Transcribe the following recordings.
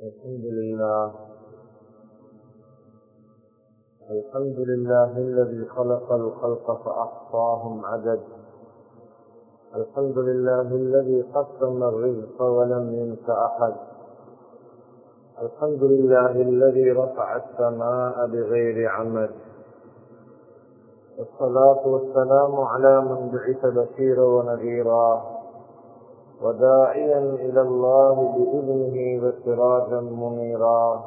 الحمد لله. الحمد لله الذي خلق الخلق فأحصاهم عدد. الحمد لله الذي قسم الرزق ولم ينس أحد. الحمد لله الذي رفع السماء بغير عمد. والصلاة والسلام على من بعث بشيرا ونذيرا. وداعيا إلى الله بإذنه وسراجا منيرا.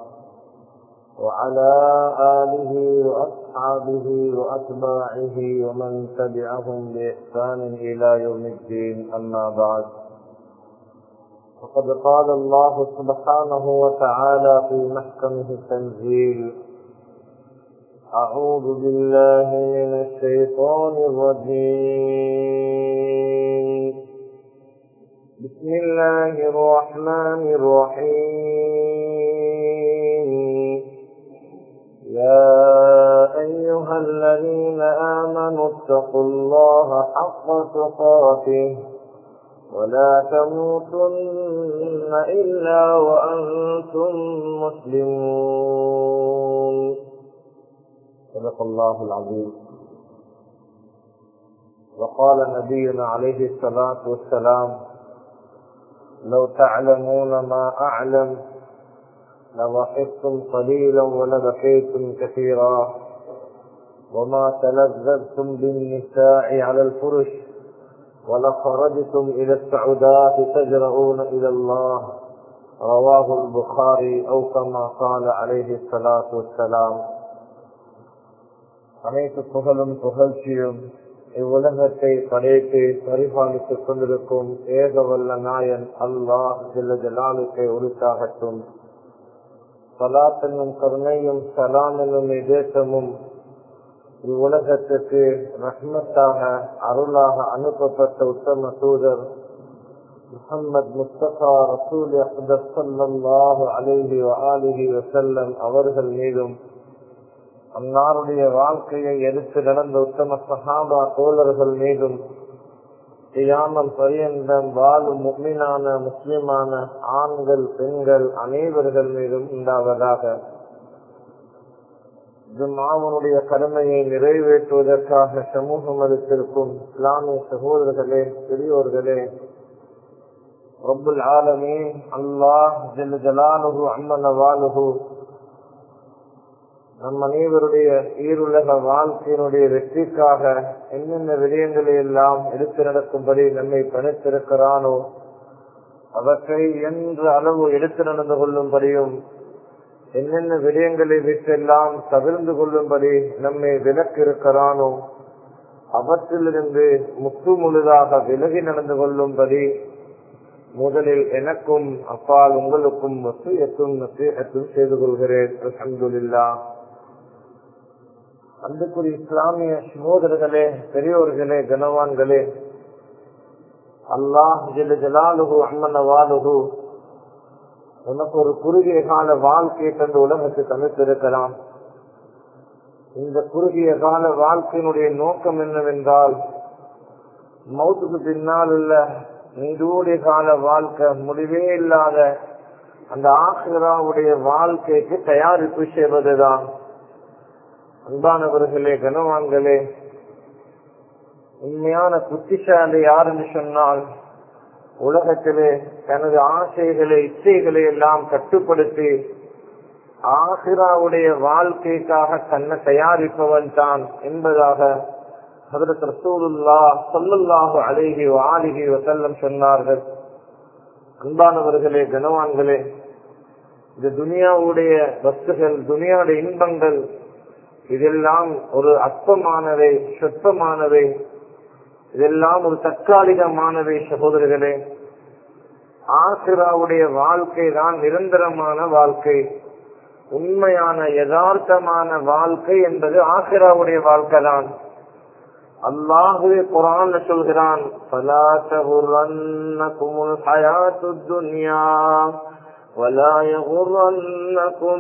وعلى آله وأصحابه وأتباعه ومن تبعهم بإحسان إلى يوم الدين. أما بعد فقد قال الله سبحانه وتعالى في محكمه التنزيل أعوذ بالله من الشيطان الرجيم. بسم الله الرحمن الرحيم. يا أيها الذين آمنوا اتقوا الله حق تقاته ولا تموتن إلا وأنتم مسلمون. صدق الله العظيم. وقال نبينا عليه الصلاة والسلام لو تعلمون ما أعلم لضحكتم قليلا ولبكيتم كثيرا وما تلذذتم بالنساء على الفرش ولخرجتم إلى السعودات تجرؤون إلى الله رواه البخاري أو كما قال عليه الصلاة والسلام அனைத்து புகழும் புகழ்ச்சியும் இவ்வுலகத்தை படைத்து பரிபாலித்துக் கொண்டிருக்கும் ஏகவல்ல நாயன் அல்லாஹ் ஜெல்ல ஜலாலுக்கை உரித்தாகட்டும். சலாத்தனும் கருணையும் சலாம் இதேசமும் இவ்வுலகத்துக்கு ரஹ்மத்தாக அருளாக அனுப்பப்பட்ட உத்தம தூதர் முகமது முஸ்தபா ரசூல் அஹ்தல்லாஹு அலிஹி ஆலிஹி வசல்லம் அவர்கள் மீதும் அன்னாருடைய வாழ்க்கையை எடுத்து நடந்த உத்தம சகாபா தோழர்கள் மீதும் தியானம் பரியந்தம் வாழும் முக்மீனான முஸ்லிமான ஆண்கள் பெண்கள் அனைவர்கள் மீதும் உண்டாவதாக. ஜும்மாவனுடைய கடமையை நிறைவேற்றுவதற்காக சமூகம் மதத்திற்கும் இஸ்லாமிய சகோதரர்களே பெரியோர்களே ரப்புல் ஆலமே அல்லாஹ் ஜெல் ஜலாலுகு அம்மன வாலுகு நம் அனைவருடைய ஈருலக வாழ்க்கையினுடைய வெற்றிக்காக என்னென்ன விடயங்களை எல்லாம் எடுத்து நடக்கும்படி நம்மை பணித்திருக்கிறானோ அவற்றை என்ற அளவு எடுத்து நடந்து கொள்ளும்படியும் என்னென்ன விடயங்களை விட்டெல்லாம் தவிர்ந்து கொள்ளும்படி நம்மை விலக்கிருக்கிறானோ அவற்றிலிருந்து முற்று முழுதாக விலகி நடந்து கொள்ளும்படி முதலில் எனக்கும் அப்பால் உங்களுக்கும் எத்தும் எத்தும் செய்து கொள்கிறேன். அலமதுல்லா அன்புக்குரிய இஸ்லாமிய சகோதரர்களே பெரியோர்களே கனவான்களே அல்லாஹ் ஜலாலுகு அம்மனவாலுகு உனக்கு ஒரு குறுகிய கால வாழ்க்கை தந்து உலகத்துக்கு அமைத்திருக்கலாம். இந்த குறுகிய கால வாழ்க்கையினுடைய நோக்கம் என்னவென்றால் மௌத்துக்கு பின்னால் உள்ள நீடூடிய கால வாழ்க்கை முடிவே இல்லாத அந்த ஆசிராவுடைய வாழ்க்கைக்கு தயாரிப்பு செய்வதுதான். அன்பானவர்களே கனவான்களே உண்மையான புத்திசாலி யாருன்னு சொன்னால் உலகத்திலே தனது ஆசைகளை இச்சைகளை எல்லாம் கட்டுப்படுத்தி ஆசிராவுடைய வாழ்க்கைக்காக தன்னை தயாரிப்பவன் தான் என்பதாக ஹதரத் ரசூலுல்லா சொல்லல்லாஹு அழகி ஆலிகி வசல்லம் சொன்னார்கள். அன்பானவர்களே கனவான்களே இந்த துனியாவுடைய வஸ்துகள் துனியாவுடைய இன்பங்கள் இதெல்லாம் ஒரு அற்பமானவை சொற்பமானவை. இதெல்லாம் ஒரு தற்காலிகமானவை சகோதரர்களே. ஆசிராவுடைய வாழ்க்கை தான் நிரந்தரமான வாழ்க்கை. உண்மையான யதார்த்தமான வாழ்க்கை என்பது ஆசிராவுடைய வாழ்க்கை தான். அல்லாஹுவே குரான் சொல்கிறான் ولا يغرنكم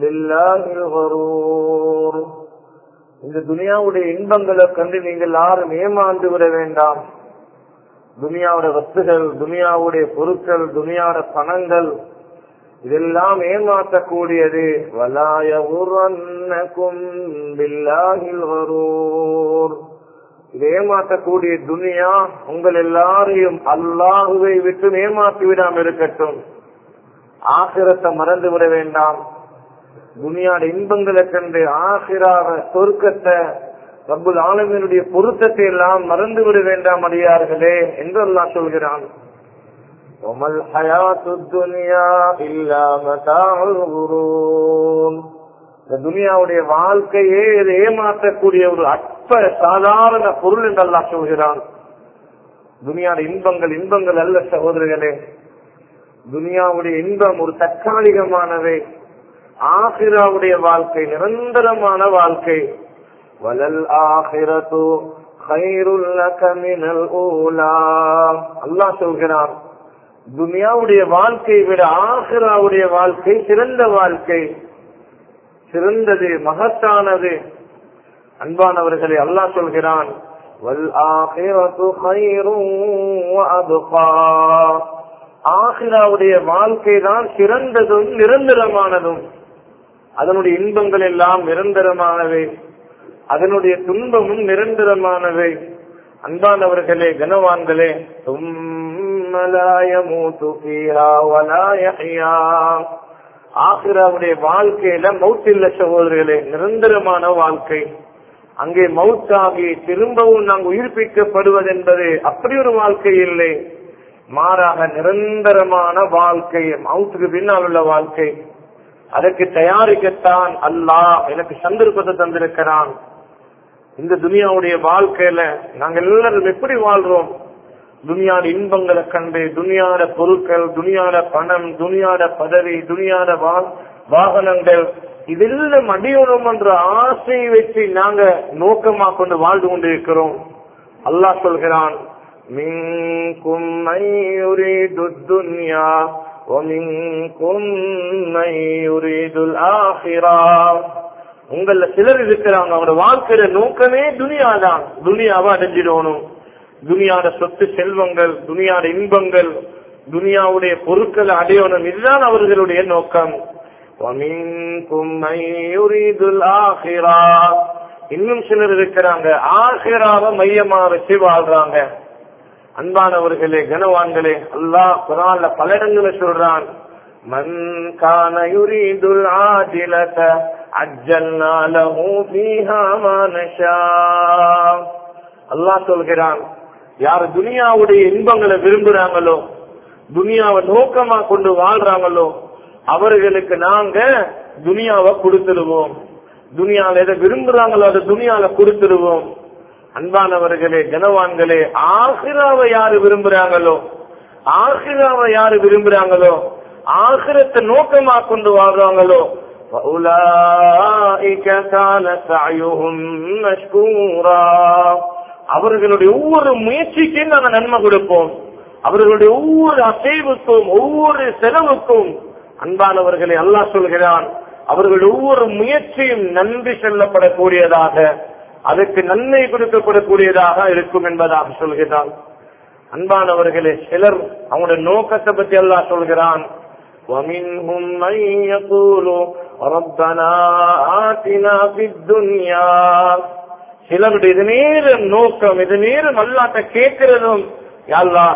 بالله الغرور இந்த துனியாவுடைய இன்பங்களை கண்டு நீங்கள் யாரும் ஏமாந்து விட வேண்டாம் துனியாவுடைய வஸ்துகள் துனியாவுடைய பொருட்கள் துனியாவுடைய பணங்கள் இதெல்லாம் ஏமாற்றக்கூடியது வலாய உரன்னக்கும் பில்லாஹில் வரூர் இது ஏமாற்றக்கூடிய துனியா உங்கள் எல்லாரையும் அல்லாஹுவை விட்டு ஏமாற்றி விடாமல் இருக்கட்டும் ஆசிரத்தை மறந்து விட வேண்டாம். துனியாட இன்பங்களை கண்டு ஆசிராவ சொருக்கத்தை ரப்புல் ஆலமியனுடைய பொருத்தத்தை எல்லாம் மறந்து விட வேண்டாம் அடியார்களே என்று எல்லாம் சொல்கிறான். துனியாவுடைய வாழ்க்கையே ஏமாற்றக்கூடிய ஒரு அற்ப சாதாரண பொருள் என்றெல்லாம் சொல்கிறான். துனியாட இன்பங்கள் இன்பங்கள் அல்ல சகோதரர்களே. துனியாவுடைய இன்பம் ஒரு தற்காலிகமானவை ஆசிராவுடைய வாழ்க்கை நிரந்தரமான வாழ்க்கை. வலல் ஆகிரத்து அல்லாஹ் சொல்கிறான் துனியாவுடைய வாழ்க்கையை விட ஆசிராவுடைய வாழ்க்கை சிறந்த வாழ்க்கை. சிறந்தது மகத்தானது. அன்பானவர்களை அல்லாஹ் சொல்கிறான் ஆஹிராவுடைய வாழ்க்கை தான் சிறந்ததும் நிரந்தரமானதும். அதனுடைய இன்பங்கள் எல்லாம் நிரந்தரமானவை. அதனுடைய துன்பமும் நிரந்தரமானவை. அன்பானவர்களே கனவான்களே ஆசிராவுடைய வாழ்க்கையில மவுத்தில்ல சகோதரர்களே நிரந்தரமான வாழ்க்கை. அங்கே மவுத்தாகி திரும்பவும் நாங்கள் உயிர்ப்பிக்கப்படுவது என்பது அப்படி ஒரு வாழ்க்கை இல்லை. மாறாக நிரந்தரமான வாழ்க்கை மவுத்துக்கு பின்னால் உள்ள வாழ்க்கை. அதற்கு தயாரிக்கத்தான் அல்லாஹ் எனக்கு சந்தர்ப்பத்தை தந்திருக்கிறான். இந்த துனியாவுடைய வாழ்க்கையில நாங்கள் எல்லாரும் எப்படி வாழ்றோம்? துனியாட இன்பங்களை கண்டு துனியாட பொருட்கள் துனியாட பணம் துனியாட பதவி துனியாட வாகனங்கள் இதெல்லாம் அடியோடும் என்ற ஆசையை வச்சு நாங்க நோக்கமா கொண்டு வாழ்ந்து கொண்டிருக்கிறோம். அல்லாஹ் சொல்கிறான் மின்கும் துன்யா உங்கள சிலர் இருக்கிறாங்க அவரோட வாழ்க்கையில நோக்கமே துனியா தான் துனியாவை அடைஞ்சிடணும். துனியாட சொத்து செல்வங்கள் துனியாட இன்பங்கள் துனியாவுடைய பொருட்களை அடையணும். இதுதான் அவர்களுடைய நோக்கம். இன்னும் சிலர் இருக்கிறாங்க ஆசிராவை மையமா வச்சு வாழ்றாங்க. அன்பானவர்களே கனவான்களே அல்லாஹ் குரான்ல பல இடங்களை சொல்றான் மன் கான யுரீதுல் ஆஜிலத அஜ்ஜல்னா லஹு ஃபீஹா மா நஷா. அல்லாஹ் சொல்கிறான் யார் துனியாவுடைய இன்பங்களை விரும்புறாங்களோ துனியாவை நோக்கமா கொண்டு வாழ்றாங்களோ அவர்களுக்கு நாங்க துனியாவை கொடுத்துருவோம் துனியாவில் எதை விரும்புறாங்களோ அதை துனியால கொடுத்துருவோம் அன்பானவர்களே கனவான்களே ஆசிராவை யாரு விரும்புறாங்களோ? ஆசிராவை யாரு விரும்புறாங்களோ? ஆசிரத்தை நோக்கமா கொண்டு வாழ்றாங்களோ? அவர்களுடைய ஒவ்வொரு முயற்சிக்கும் நாங்கள் நன்மை கொடுப்போம். அவர்களுடைய ஒவ்வொரு அசைவுக்கும் ஒவ்வொரு செலவுக்கும் அன்பானவர்களை அல்லா சொல்கிறான் அவர்கள் ஒவ்வொரு முயற்சியும் நன்றி செல்லப்படக்கூடியதாக அதுக்கு நன்மை கொடுக்கப்படக்கூடியதாக இருக்கும் என்பதாக சொல்கிறான். அன்பானவர்களே சிலர் அவங்களுடைய நோக்கத்தை பற்றி எல்லாம் சொல்கிறான். சிலருடைய இது நோக்கம் இது நேரம் அல்லாட்ட கேட்கிறதும்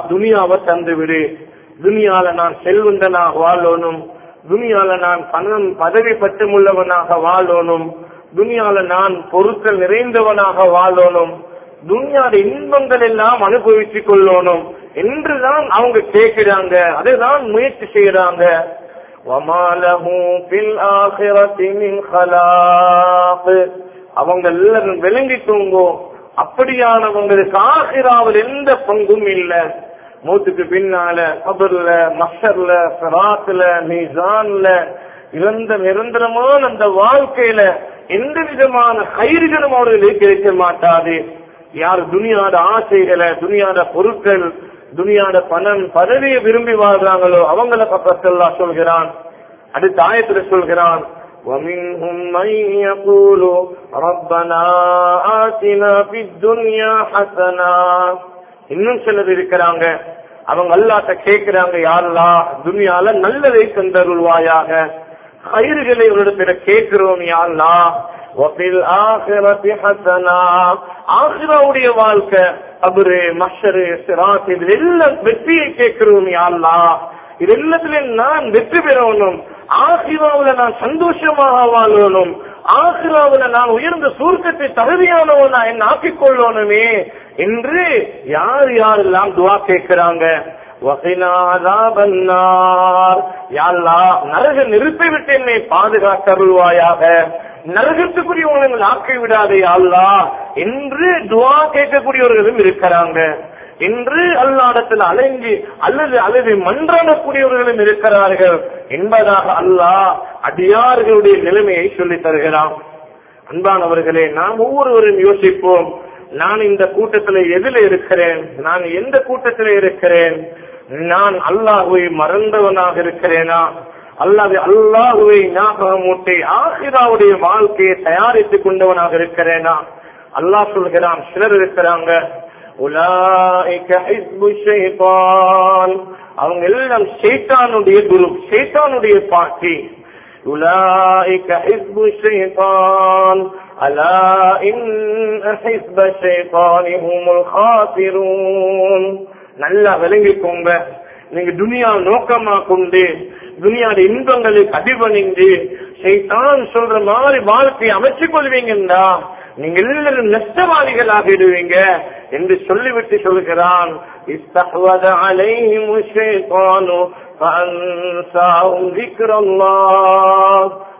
துனியாவை தந்து விடு துனியால நான் செல்வந்தனாக வாழணும். துனியால நான் பணம் பதவி பற்றமுள்ளவனாக வாழணும். துனியால நான் பொருட்கள் நிறைந்தவனாக வாழணும். துனியாட இன்பங்கள் எல்லாம் அனுபவித்துக் கொள்ளணும். என்றுதான் அவங்க கேட்கிறாங்க. அதுதான் முயற்சி செய்யறாங்க அவங்க எல்லாரும் விளங்கி தூங்கும் அப்படியானவங்களுக்கு ஆசிராவில் எந்த பங்கும் இல்லை. மூத்துக்கு பின்னால கபர்ல மஷர்ல சராத்துல மீசான்ல இறந்த நிரந்தரமான அந்த வாழ்க்கையில எந்த விதமான கயிறுகளும் அவர்களுக்கு கிடைக்க மாட்டாது யார் துனியாட ஆசைகளை துனியாட பொருட்கள் துனியாட பணம் பதவியை விரும்பி வாழ்றாங்களோ அவங்கள பக்கத்தல்லா சொல்கிறான் அடுத்த ஆயத்துல சொல்கிறான் ومنهم من يقول ربنا آتنا في الدنيا حسنا இன்னும் சிலர் இருக்கிறாங்க அவங்க அல்லாட்ட கேட்கிறாங்க யாருலா துனியால நல்லதை தந்தருள்வாயாக கயிறுகளை உன்னிடத்துல கேட்கிறோம் யாழ்லா. வபில் வாழ்க்கை அபுரு மஷரு சிராத் இது எல்லாம் வெற்றியை கேட்கிறோம் யாழ்லா. இது எல்லாத்திலையும் நான் வெற்றி பெறணும். ஆசிராவுல நான் சந்தோஷமாக வாழணும். ஆசிராவில நான் உயர்ந்த சூர்க்கத்தை தகுதியானவன் நான் என்ன ஆக்கிக் கொள்ளணுமே. என்று யார் யாரெல்லாம் துவா கேட்கிறாங்க? நரக நிறுத்தி விட்டு என்னை பாதுகாத்தருள்வாயாக. நரகத்துக்குரியவங்களை ஆக்கி விடாதே அல்லா என்று துவா கேட்கக்கூடியவர்களும் இருக்கிறாங்க. என்று அல்லாடத்தில் அலைஞ்சி அல்லது அல்லது மன்றாடக்கூடியவர்களும் இருக்கிறார்கள் என்பதாக அல்லாஹ் அடியார்களுடைய நிலைமையை சொல்லி தருகிறான். அன்பானவர்களே நாம் ஒவ்வொருவரும் யோசிப்போம். நான் இந்த கூட்டத்தில் எதில் இருக்கிறேன் நான் எந்த கூட்டத்தில் இருக்கிறேன்? நான் அல்லாஹுவை மறந்தவனாக இருக்கிறேனா அல்லது அல்லாஹுவை ஞாபகமூட்டி ஆசிராவுடைய வாழ்க்கையை தயாரித்துக் கொண்டவனாக இருக்கிறேனா அல்லாஹ் சொல்கிறான் சிலர் இருக்கிறாங்க உலாய்க ஹிஸ்பு ஷைத்தான் அவங்க எல்லாம் ஷைத்தானுடைய குரு ஷைத்தானுடைய பார்ட்டி أولئك حزب الشيطان ألا إن حزب الشيطان هم الخاسرون நல்லா விளங்கிக்கோங்க. நீங்க துனியா நோக்கமா கொண்டு துனியாட இன்பங்களுக்கு அதிபணிந்து சைத்தான் சொல்ற மாதிரி வாழ்க்கையை அமைச்சு கொள்வீங்கன்னா நீங்க எல்லாரும் நஷ்டவாதிகளாக இடுவீங்க என்று சொல்லிவிட்டு சொல்கிறான்.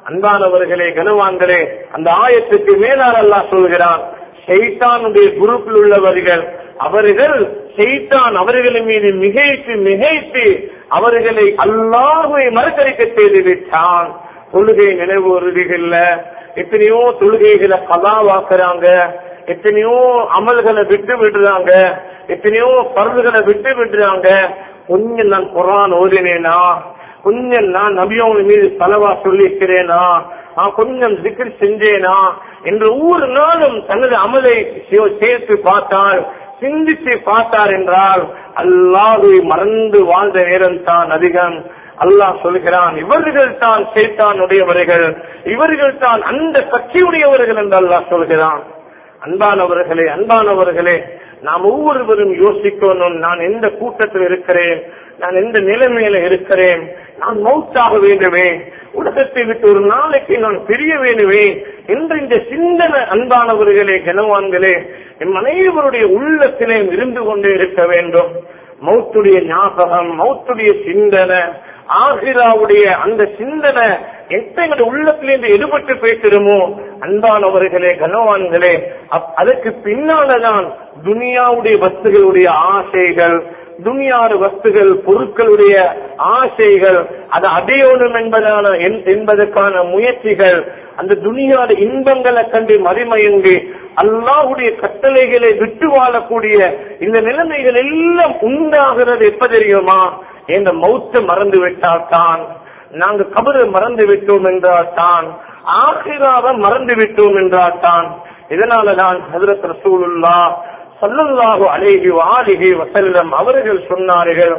அன்பானவர்களே கனவான்களே அந்த ஆயத்துக்கு மேலாளல்லா சொல்கிறான் செய்தானுடைய குரூப்பில் உள்ளவர்கள் அவர்கள் செய்தான் அவர்களின் மீது மிகைத்து மிகைத்து அவர்களை அல்லாஹுவை மறுக்கரிக்க செய்து விட்டான் தொழுகை நினைவு உறுதிகள்ல எத்தனையோ தொழுகைகளை கலாவாக்குறாங்க எத்தனையோ அமல்களை விட்டு விடுறாங்க. எத்தனையோ பருதுகளை விட்டு விடுறாங்க. கொஞ்சம் நான் குரான் ஓதினேனா? கொஞ்சம் நான் நபியவங்க மீது தலவா சொல்லியிருக்கிறேனா நான் கொஞ்சம் திக்கில் செஞ்சேனா? என்று ஒவ்வொரு நாளும் தனது அமலை சேர்த்து பார்த்தால் சிந்தித்து பார்த்தார் என்றால் அல்லாஹுவை மறந்து வாழ்ந்த நேரம் தான் அதிகம். அல்லாஹ் சொல்கிறான் இவர்கள் தான் சேத்தானுடையவர்கள். இவர்கள் தான் அந்த கட்சியுடையவர்கள் என்று அல்லாஹ் சொல்கிறான். அன்பானவர்களே அன்பானவர்களே நாம் ஒவ்வொருவரும் யோசிக்கணும். நான் எந்த கூட்டத்தில் இருக்கிறேன்? நான் எந்த நிலைமையில இருக்கிறேன்? நான் மௌத்தாக வேண்டுமே உலகத்தை விட்டு ஒரு நாளைக்கு நான் பிரிய வேண்டுமே? என்று இந்த சிந்தனை அன்பானவர்களே கனவான்களே என் அனைவருடைய உள்ளத்திலே இருந்து கொண்டே இருக்க வேண்டும். மௌத்துடைய ஞாபகம் மௌத்துடைய சிந்தனை ஆசிராவுடைய அந்த சிந்தனை எத்தனை உள்ளத்திலிருந்து எடுபட்டு பேசிடுமோ அன்பானவர்களே கனவான்களே அதற்கு பின்னாலதான் துனியாவுடைய வஸ்துகளுடைய ஆசைகள் துனியாறு வஸ்துகள் பொருட்களுடைய ஆசைகள் அதை அடையணும் என்பதான என்பதற்கான முயற்சிகள் அந்த துணியாத இன்பங்களை கண்டு மறிமயங்கி அல்லாஹுடைய கட்டளைகளை விட்டு வாழக்கூடிய இந்த நிலைமைகள் எல்லாம் உண்டாகிறது எப்ப தெரியுமா? இந்த மௌத்த மறந்து விட்டால் தான் நாங்க கபரை மறந்து விட்டோம் என்றால் தான் ஆசிராவை மறந்து விட்டோம் என்றால் தான் இதனால நான் ஹசரத் ரசூலுல்லா சல்லுல்லாஹு அலைஹி ஆலிஹி வசல்லம் அவர்கள் சொன்னார்கள்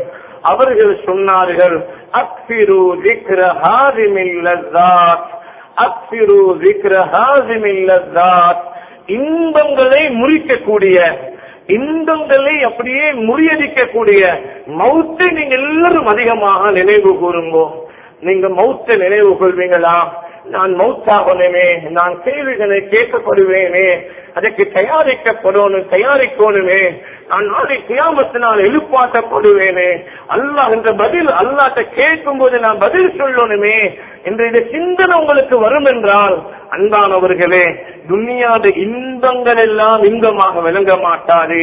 அவர்கள் சொன்னார்கள் அக்பிரு திக்ர ஹாரிமில்லா லஸ்ஸாத் விக்ர திக்ர இன்பங்களை முறிக்கக்கூடிய இன்பங்களை அப்படியே முறியடிக்கக்கூடிய மௌத்தை நீங்க எல்லாரும் அதிகமாக நினைவு கூறுங்கோ. நீங்க மௌத்தை நினைவு கொள்வீங்களா? நான் மௌத்தாகணுமே நான் கேள்விகளை கேட்கப்படுவேனே அதற்கு தயாரிக்கப்படணும் தயாரிக்கணுமே நான் நாளை கியாமத்து நான் எழுப்பாட்டப்படுவேனே அல்லாஹ் என்ற பதில் அல்லாட்ட கேட்கும் போது நான் பதில் சொல்லணுமே என்ற இந்த சிந்தனை உங்களுக்கு வரும் என்றால் அன்பானவர்களே துனியாத இன்பங்கள் எல்லாம் இன்பமாக விளங்க மாட்டாது.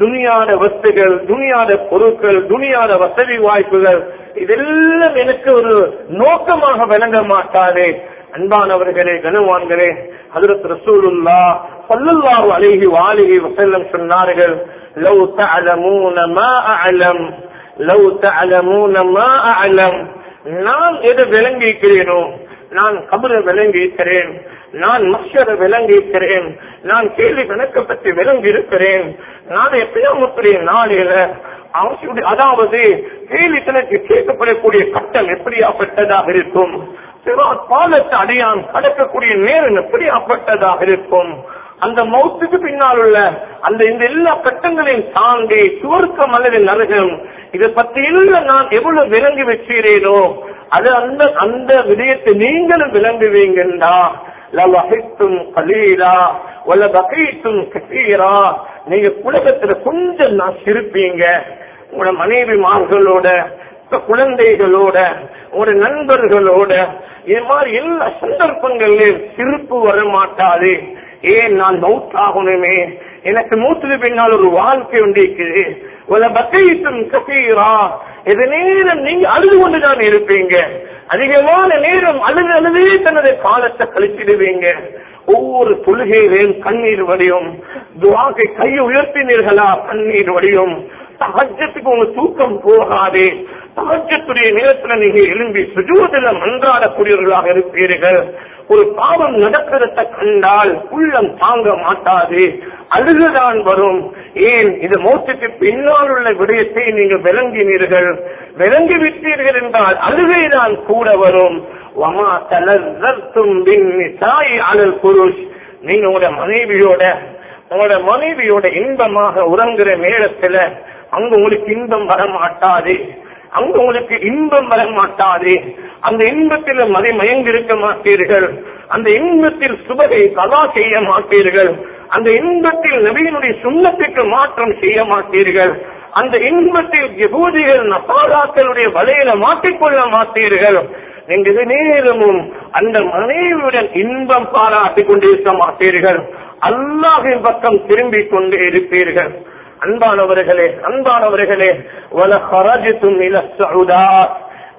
துனியாத வஸ்துகள் துனியாத பொருட்கள் துனியாத வசதி வாய்ப்புகள் இதெல்லாம் எனக்கு ஒரு நோக்கமாக விளங்க மாட்டாது. அன்பானவர்களே கனவான்களே ஹதரத் ரசூலுல்லா ஸல்லல்லாஹு அலைஹி வாலிஹி வஸல்லம் சொன்னார்கள் லவ் தஅலமூன மா அஅலம் லவ் தஅலமூன மா அஅலம் நான் எதை விளங்கிக்கிறேனோ நான் கபரை விளங்கி இருக்கிறேன் நான் மஷரை விளங்கிக்கிறேன் நான் கேள்வி கணக்க பற்றி விளங்கி இருக்கிறேன் நான் எப்பயாமத்துடைய நாளில அவசியம் அதாவது கேள்வி தனக்கு கேட்கப்படக்கூடிய கட்டம் எப்படியாப்பட்டதாக இருக்கும்? சிறார் பாலத்தை அடையான் கடக்கக்கூடிய நேரம் எப்படியாப்பட்டதாக இருக்கும். அந்த மௌத்துக்கு பின்னால் உள்ள அந்த இந்த எல்லா கட்டங்களையும் தாண்டி சுவர்க்கம் அல்லது நரகம் இதை பத்தி எல்லாம் நான் எவ்வளவு விளங்கி வச்சுகிறேனோ அது அந்த அந்த விடயத்தை நீங்களும் விளங்குவீங்கண்டா. லவஹித்தும் கலீலா வல வகைத்தும் கசீரா. நீங்க உலகத்துல கொஞ்சம் நான் சிரிப்பீங்க. உங்களோட மனைவிமார்களோட குழந்தைகளோட உங்களோட நண்பர்களோட இது மாதிரி எல்லா சந்தர்ப்பங்களிலும் திருப்பு வர மாட்டாது ஏன் நான் மௌத்தாகணுமே எனக்கு மூத்தது பின்னால் ஒரு வாழ்க்கை உண்டிருக்குது ஒரு பக்கையிட்டும் கசீரா. இது நேரம் நீங்க அழுது கொண்டுதான் இருப்பீங்க. அதிகமான நேரம் அழுது அழுதே தனது காலத்தை கழிச்சிடுவீங்க ஒவ்வொரு தொழுகையிலும் கண்ணீர் வடியும். துவாக்கை கையை உயர்த்தினீர்களா? கண்ணீர் வடியும். சகஜத்துக்கு உங்க தூக்கம் போகாது. சகஜத்துடைய நேரத்தில் நீங்க எழும்பி சுஜூதில மன்றாடக்கூடியவர்களாக இருப்பீர்கள். ஒரு பாவம் நடக்கிறத கண்டால் உள்ளம் தாங்க மாட்டாது. அழுதுதான் வரும். ஏன்? இது மோசத்துக்கு பின்னால் உள்ள விடயத்தை நீங்க விளங்கினீர்கள். விளங்கி விட்டீர்கள் என்றால் அழுகைதான் கூட வரும். வமா தளர்த்தும் தாய் அழல் புருஷ் நீங்க உங்களோட மனைவியோட உங்களோட மனைவியோட இன்பமாக உறங்குற நேரத்துல அங்க உங்களுக்கு இன்பம் வர மாட்டாது அங்கு உங்களுக்கு இன்பம் வர மாட்டாது. அந்த இன்பத்தில் மதை மயங்கி இருக்க மாட்டீர்கள். அந்த இன்பத்தில் சுபகை கலா செய்ய மாட்டீர்கள். அந்த இன்பத்தில் நபியினுடைய சுண்ணத்துக்கு மாற்றம் செய்ய மாட்டீர்கள். அந்த இன்பத்தில் யகூதிகள் நசாராக்களுடைய வலையில மாட்டிக்கொள்ள மாட்டீர்கள். நீங்கள் நேரமும் அந்த மனைவியுடன் இன்பம் பாராட்டிக் கொண்டிருக்க மாட்டீர்கள். அல்லாஹின் பக்கம் திரும்பிக் கொண்டே இருப்பீர்கள். அன்பானவர்களே அன்பானவர்களே வல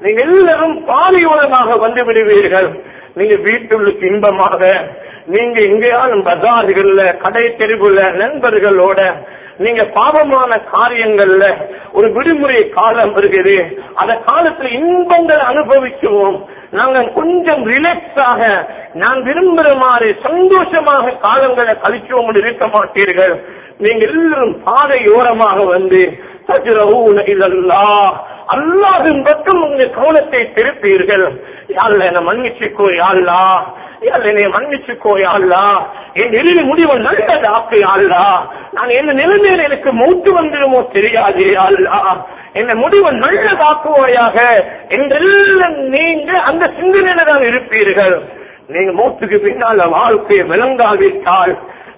நீங்க எல்லாரும் பாலையோரமாக வந்து விடுவீர்கள். நீங்க வீட்டுள்ளுக்கு இன்பமாக நீங்க எங்கேயாலும் பஜார்கள்ல கடை தெருவுல நண்பர்களோட நீங்க பாவமான காரியங்கள்ல ஒரு விடுமுறை காலம் வருகிறது. அந்த காலத்துல இன்பங்களை அனுபவிக்குவோம். நாங்க கொஞ்சம் ரிலாக்ஸாக நான் விரும்புற மாதிரி சந்தோஷமாக காலங்களை கழிச்சோம் இருக்க மாட்டீர்கள். நீங்க எல்லாரும் பாதையோரமாக வந்து அல்லாவின் பக்கம் உங்க கவனத்தை திருப்பீர்கள். யாழ்ல என்ன மன்னிச்சுக்கோ யாழ்லா யாழ் என்னை மன்னிச்சுக்கோ யாழ்லா என் இறுதி முடிவு நல்லதாக்கு யாழ்லா நான் என்ன நிலைமையில எனக்கு மூத்து வந்துடுமோ தெரியாது யாழ்லா என்ன முடிவு நல்லதாக்குவாயாக என்றெல்லாம் நீங்க அந்த சிந்தனையில தான் இருப்பீர்கள். நீங்க மூத்துக்கு பின்னால வாழ்க்கையை விளங்காவிட்டால்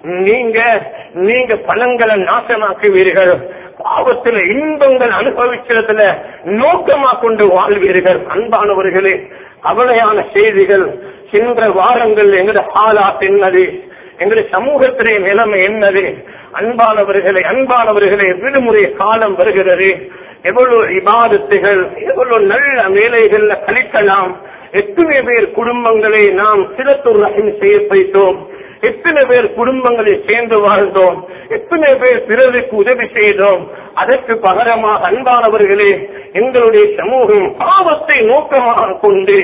நீங்க நீங்க பணங்களை நாசமாக்குவீர்கள். பாவத்துல இன்பங்கள் அனுபவிக்கிறதுல நோக்கமா கொண்டு வாழ்வீர்கள் அன்பானவர்களே. கவலையான செய்திகள் சென்ற வாரங்கள் எங்கட ஹாலாத் என்னது? எங்களுடைய சமூகத்திலே நிலைமை என்னது? அன்பானவர்களே அன்பானவர்களே விடுமுறை காலம் வருகிறது. எவ்வளவு இபாதத்துகள் எவ்வளவு நல்ல வேலைகள்ல கழிக்கலாம். எத்தனை பேர் குடும்பங்களை நாம் சிலத்துர் ரஹீம் செய்ய வைத்தோம். எத்தனை பேர் குடும்பங்களை சேர்ந்து வாழ்ந்தோம் எத்தனை பேர் பிறருக்கு உதவி செய்தோம் அதற்கு பகரமாக அன்பானவர்களே எங்களுடைய சமூகம் பாவத்தை நோக்கமாக கொண்டு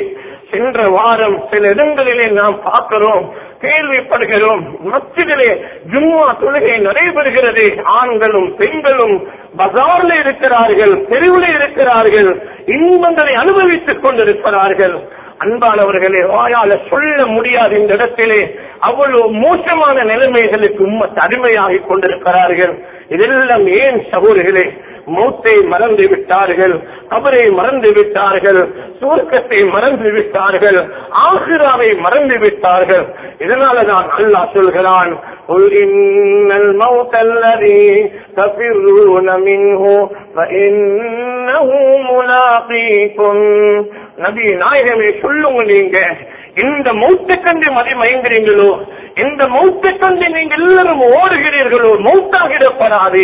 சென்ற வாரம் சில இடங்களிலே நாம் பார்க்கிறோம் கேள்விப்படுகிறோம் மத்தியிலே ஜும்மா தொழுகை நடைபெறுகிறது. ஆண்களும் பெண்களும் பஜார்ல இருக்கிறார்கள் தெருவில் இருக்கிறார்கள் இன்பங்களை அனுபவித்துக் கொண்டிருக்கிறார்கள். அன்பானவர்களே வாயால சொல்ல முடியாது இந்த இடத்திலே. அவ்வளவு மோசமான நிலைமைகளுக்கு உம்மத் அடிமையாகி கொண்டிருக்கிறார்கள் இதெல்லாம் ஏன் சகோதரிகளே மௌத்தை மறந்து விட்டார்கள் கபரை மறந்து விட்டார்கள் சுவர்க்கத்தை மறந்து விட்டார்கள் ஆசிராவை மறந்து விட்டார்கள் இதனாலதான் அல்லாஹ் சொல்கிறான் قل إن الموت الذي تفرون منه فإنه ملاقيكم நபி நாயகமே சொல்லுங்க நீங்க இந்த மௌத்தை கண்டு மதி மயங்குறீங்களோ இந்த மௌத்தை கண்டு நீங்க எல்லாரும் ஓடுகிறீர்களோ மௌத்தாகிடப்படாது.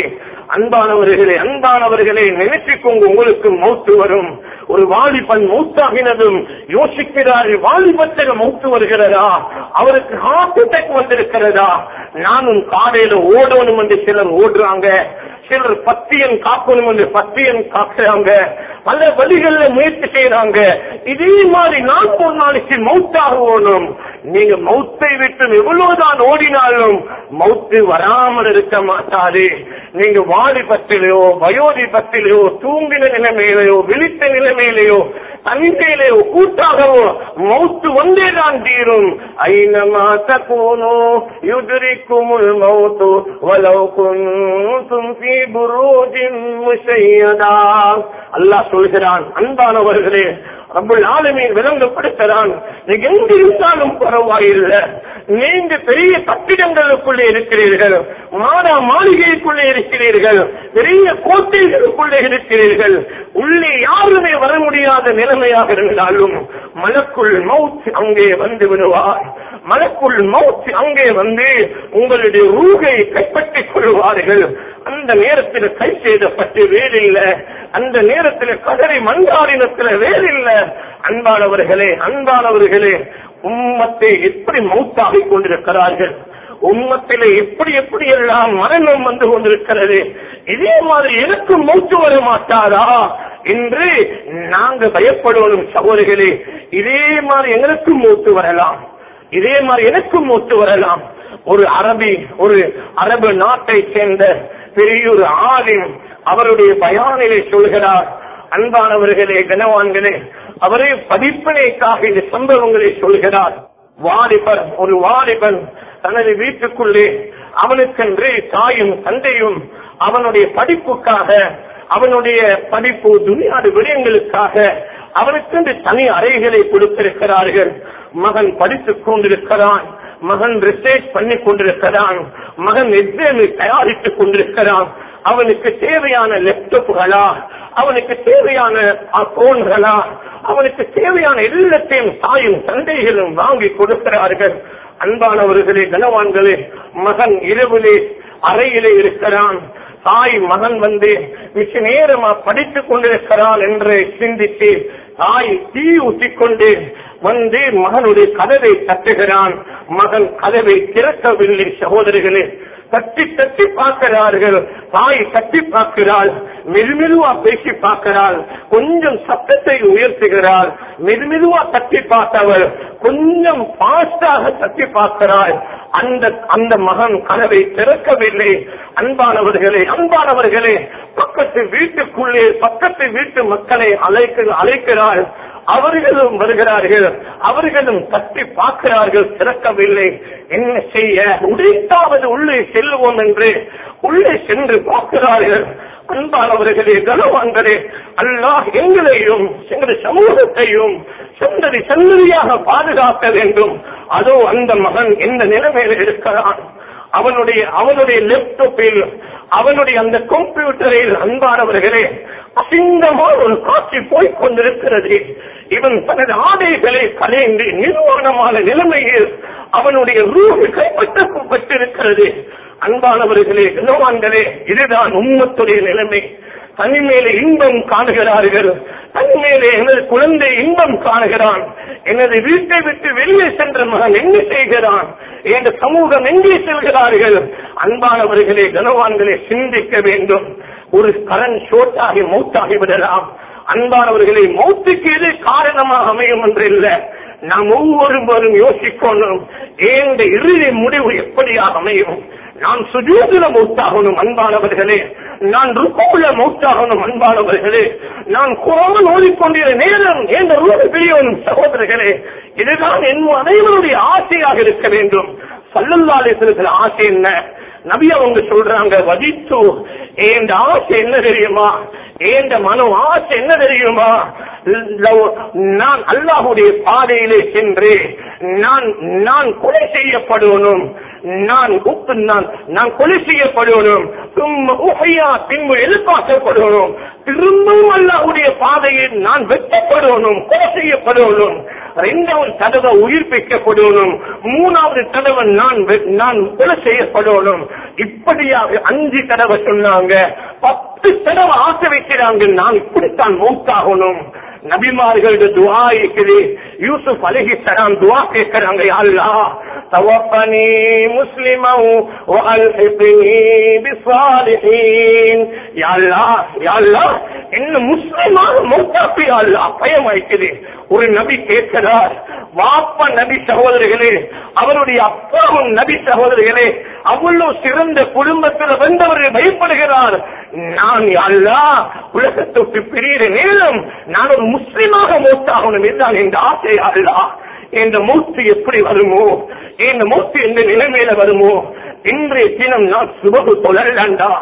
அன்பானவர்களே அன்பானவர்களே நினைச்சுக்கோங்க உங்களுக்கு மௌத்து வரும். ஒரு வாலிபன் மௌத்தாகினதும் யோசிக்கிறார் வாலிபத்தில் மௌத்து வருகிறதா? அவருக்கு ஹார்ட் அட்டாக் வந்திருக்கிறதா? நானும் காலையில ஓடணும் என்று சிலர் ஓடுறாங்க. சிலர் பத்தியன் காக்கணும் என்று பத்தியன் காக்குறாங்க. பல வழிகள்ல முயற்சி செய்யறாங்க இதே மாதிரி நான் ஒரு நாளைக்கு நாளைக்கு மௌத்தாகணும் நீங்க மௌத்தை விட்டு எவ்வளவுதான் ஓடினாலும் மௌத்து வராமல் இருக்க மாட்டாரு நீங்க வாலிபத்திலேயோ வயோதிபத்திலேயோ தூங்கின நிலைமையிலேயோ விழித்த நிலைமையிலேயோ தனிமையிலேயோ கூட்டாகவோ மௌத்து வந்தேதான் தீரும். ஐநமா தகூனோ யுதிரிக்குமுல் மௌத்து வலோ குன்தும் அல்லாஹ் சொல்கிறான் அன்பானவர்களே ரப்பல் விளங்கப்படுத்துறான் நீங்க எங்க இருந்தாலும் பரவாயில்லை. நீங்க பெரிய கட்டிடங்களுக்குள்ளே இருக்கிறீர்கள் மாடா மாளிகைக்குள்ளே இருக்கிறீர்கள் பெரிய கோட்டைகளுக்குள்ளே இருக்கிறீர்கள். உள்ளே யாருமே வர முடியாத நிலைமையாக இருந்தாலும் மனக்குள் மவுத் அங்கே வந்து விடுவார். மலக்குள் மௌத் அங்கே வந்து உங்களுடைய ரூகை கைப்பற்றிக் கொள்வார்கள். அந்த நேரத்தில் கை செய்தப்பட்டு வேறில்லை அந்த நேரத்தில் கதறி மண்டாரினத்தில் வேறில்லை அன்பானவர்களே அன்பானவர்களே உம்மத்தை எப்படி மௌத்தாகிக் கொண்டிருக்கிறார்கள்? உம்மத்திலே எப்படி எப்படி எல்லாம் மரணம் வந்து கொண்டிருக்கிறது? இதே மாதிரி எனக்கு மூச்சு வர மாட்டாரா? என்று நாங்க பயப்படுவோம் சகோதரிகளே இதே மாதிரி எங்களுக்கு மூத்து வரலாம். இதே மாதிரி எனக்கும் ஒத்து வரலாம். ஒரு அரபி ஒரு அரபு நாட்டை சேர்ந்த பெரிய ஒரு ஆதிம் அவருடைய பயானிலே சொல்கிறார் அன்பானவர்களே கனவான்களே அவரே பதிப்பினைக்காக இந்த சம்பவங்களை சொல்கிறார். வாலிபன் ஒரு வாலிபன் தனது வீட்டுக்குள்ளே அவனுக்கென்று தாயும் தந்தையும் அவனுடைய படிப்புக்காக அவனுடைய படிப்பு துணியாடு விடயங்களுக்காக அவனுக்கென்று தனி அறைகளை கொடுத்திருக்கிறார்கள். மகன் படித்துக் கொண்டிருக்கிறான் மகன் ரிசர்ச் பண்ணி கொண்டிருக்கிறான் மகன் எக்ஸாமை தயாரித்துக் கொண்டிருக்கிறான். அவனுக்கு தேவையான லேப்டாப்புகளா அவனுக்கு தேவையான போன்களா அவனுக்கு தேவையான எல்லாத்தையும் தாயும் தந்தைகளும் வாங்கி கொடுக்கிறார்கள். அன்பானவர்களே கனவான்களே மகன் இரவிலே அறையிலே இருக்கிறான். தாய் மகன் வந்து மிக நேரமா படித்துக் கொண்டிருக்கிறான் என்று சிந்தித்து தாய் தீ ஊற்றிக்கொண்டு வந்து மகனுடைய கதவை தட்டுகிறான். மகன் கதவை திறக்கவில்லை சகோதரிகளே. தட்டி தட்டி பார்க்கிறார்கள். தாய் தட்டி பார்க்கிறாள். மெதுமெதுவா பேசி பார்க்கிறாள். கொஞ்சம் சத்தத்தை உயர்த்துகிறாள். மெதுமெதுவா தட்டி பார்த்தவள் கொஞ்சம் பாஸ்டாக தட்டி பார்க்கிறாள். அந்த அந்த மகன் கனவை திறக்கவில்லை. அன்பானவர்களே அன்பானவர்களே பக்கத்து வீட்டுக்குள்ளே பக்கத்து வீட்டு மக்களை அழைக்க அழைக்கிறாள். அவர்களும் வருகிறார்கள். அவர்களும் தட்டி பார்க்கிறார்கள். திறக்கவில்லை. என்ன செய்ய? உடைத்தாவது உள்ளே செல்வோம் என்று உள்ளே சென்று பார்க்கிறார்கள். அன்பானவர்களே கனவான்களே அல்லாஹ் எங்களையும் எங்கள் சமூகத்தையும் சந்ததி சந்ததியாக பாதுகாக்க வேண்டும். அதோ அந்த மகன் எந்த நிலைமையில் இருக்கிறான். அவனுடைய அவனுடைய லேப்டாப்பில் அவனுடைய அந்த கம்ப்யூட்டரில் அன்பானவர்களே அசிங்கமான ஒரு காட்சி போய்க் கொண்டிருக்கிறது. இவன் தனது ஆடைகளை கலைந்து நிர்வாணமான நிலைமையில் அவனுடைய ரூஹு கைப்பற்றப்பட்டிருக்கிறது அன்பானவர்களே கனவான்களே இதுதான் உண்மத்துடைய நிலைமை. தனிமேலே இன்பம் காணுகிறார்கள். தனிமேலே எனது குழந்தை இன்பம் காணுகிறான். எனது வீட்டை விட்டு வெளியே சென்ற மகன் என்ன செய்கிறான்? என்ற சமூகம் எங்கே செல்கிறார்கள்? அன்பானவர்களே கனவான்களை சிந்திக்க வேண்டும். ஒரு கரண் ஷோட்டாகி மௌத்தாகி விடலாம். அன்பானவர்களே மௌத்துக்கு எது காரணமாக அமையும் என்று இல்லை. நாம் ஒவ்வொருவரும் யோசிக்கணும். ஏந்த இறுதி முடிவு எப்படியாக அமையும்? நான் சுஜூதுல மௌத்தாகணும் அன்பானவர்களே. நான் ருக்குல மௌத்தாகணும் அன்பானவர்களே. நான் குரான் ஓடிக்கொண்டிருந்த நேரம் எந்த ரூப பிரியவனும் சகோதரர்களே இதுதான் என் அனைவருடைய ஆசையாக இருக்க வேண்டும். சல்லல்லாலேசனத்துல ஆசை என்ன? நபி அவங்க சொல்றாங்க வதித்து என் ஆசை என்ன தெரியுமா? ஏந்த மனம் ஆசை என்ன தெரியுமா? நான் அல்லாஹுடைய பாதையிலே சென்று நான் நான் கொலை செய்யப்படுவனும் நான் உப்பு நான் நான் கொலை செய்யப்படுவனும் பின்பு எதிர்பார்க்கப்படுவனும் திரும்பவும் அல்லாஹுடைய பாதையில் நான் வெட்டப்படுவனும் கொலை செய்யப்படுவனும் இரண்டாவது தடவை உயிர்ப்பிக்கப்படுவனும் மூணாவது தடவை நான் வெ- நான் கொலை செய்யப்படணும். இப்படியாக அஞ்சு தடவை சொன்னாங்க. பத்து தடவை ஆசை வைக்கிறாங்க நான் இப்படித்தான் மூத்தாகணும் நபிமார்களுடைய துவா இருக்குது யூசுப் அலஹி சலாம் துவா கேட்கிறாங்க யா அல்லாஹ் தவப்பனி முஸ்லிமா வஅல்ஹிக்னி பிஸ்ஸாலிஹீன். யா அல்லாஹ் யா அல்லாஹ் என்ன முஸ்லிமாக மௌத்தாப்பி யா அல்லாஹ் பயமாய்க்குது ஒரு நபி கேட்கிறார் வாப்ப நபி சகோதரிகளே அவருடைய அப்பாவும் நபி சகோதரிகளே அவ்வளவு சிறந்த குடும்பத்தில் வந்தவர்கள் பயப்படுகிறார். நான் அல்லா உலகத்துக்கு பிரியிற நேரம் நான் ஒரு முஸ்லிமாக மூத்தாகணும் இதுதான் இந்த ஆசை அல்லா. இந்த மூத்து எப்படி வருமோ? இந்த மூத்து எந்த நிலைமையில வருமோ? இன்றைய தினம் நான் சுபகு தொழலாண்டா?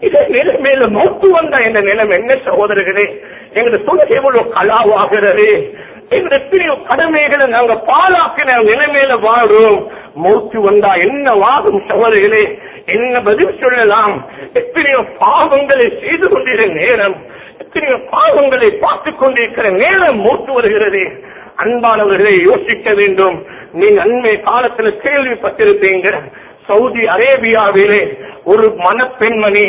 இதே நிலைமையில மூத்து வந்த இந்த நிலைமை என்ன சகோதரர்களே? எங்களுக்கு தொழில் எவ்வளவு கலாவாகிறது? எங்களுடைய எத்தனையோ கடமைகளை நாங்க பாலாக்கின நிலைமையில வாழும் மூச்சு வந்தா என்ன வாகும் சகோதரிகளே என்ன பதில் சொல்லலாம்? எத்தனையோ பாவங்களை செய்து கொண்டிருக்கிற நேரம் எத்தனையோ பாவங்களை பார்த்துக் கொண்டிருக்கிற நேரம் மூத்து வருகிறது. அன்பானவர்களை யோசிக்க வேண்டும். நீங்க அண்மை காலத்துல கேள்விப்பட்டிருப்பீங்க சவுதி அரேபியாவிலே ஒரு மணப்பெண்மணி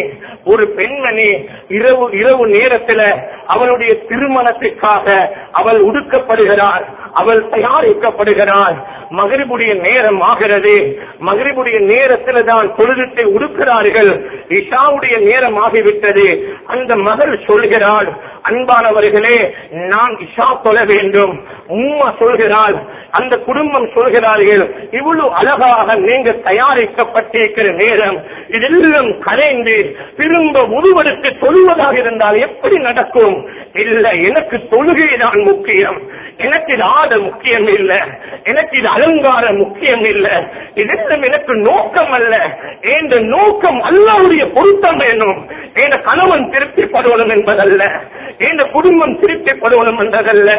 ஒரு பெண்மணி இரவு இரவு நேரத்துல அவளுடைய திருமணத்திற்காக அவள் உடுக்கப்படுகிறார் அவள் தயாரிக்கப்படுகிறாள். மகரிபுடைய நேரம் ஆகிறது. மகரிபுடைய நேரத்தில் தான் தொழுதத்தை உடுக்கிறார்கள். இஷாவுடைய நேரம் ஆகிவிட்டது. அந்த மகள் சொல்கிறாள் அன்பானவர்களே நான் இஷா தொழ வேண்டும். உம்மா சொல்கிறாள் அந்த குடும்பம் சொல்கிறார்கள் இவ்வளவு அழகாக நீங்க தயாரிக்கப்பட்டிருக்கிற நேரம் இதெல்லாம் கலைந்து திரும்ப ஒருவருக்கு தொழுவதாக இருந்தால் எப்படி நடக்கும்? இல்ல எனக்கு தொழுகை தான் முக்கியம். எனக்கு இது ஆட முக்கியம் இல்ல. எனக்கு இது அலங்காரம் முக்கியம் இல்ல. இதெல்லாம் எனக்கு நோக்கம் அல்ல. என்ற நோக்கம் அல்லாவுடைய பொருத்தம் வேணும். என் கணவன் திருப்திப்படுவதும் என்பதல்ல. என் குடும்பம் திருப்திப்படுவதும் என்பதல்ல.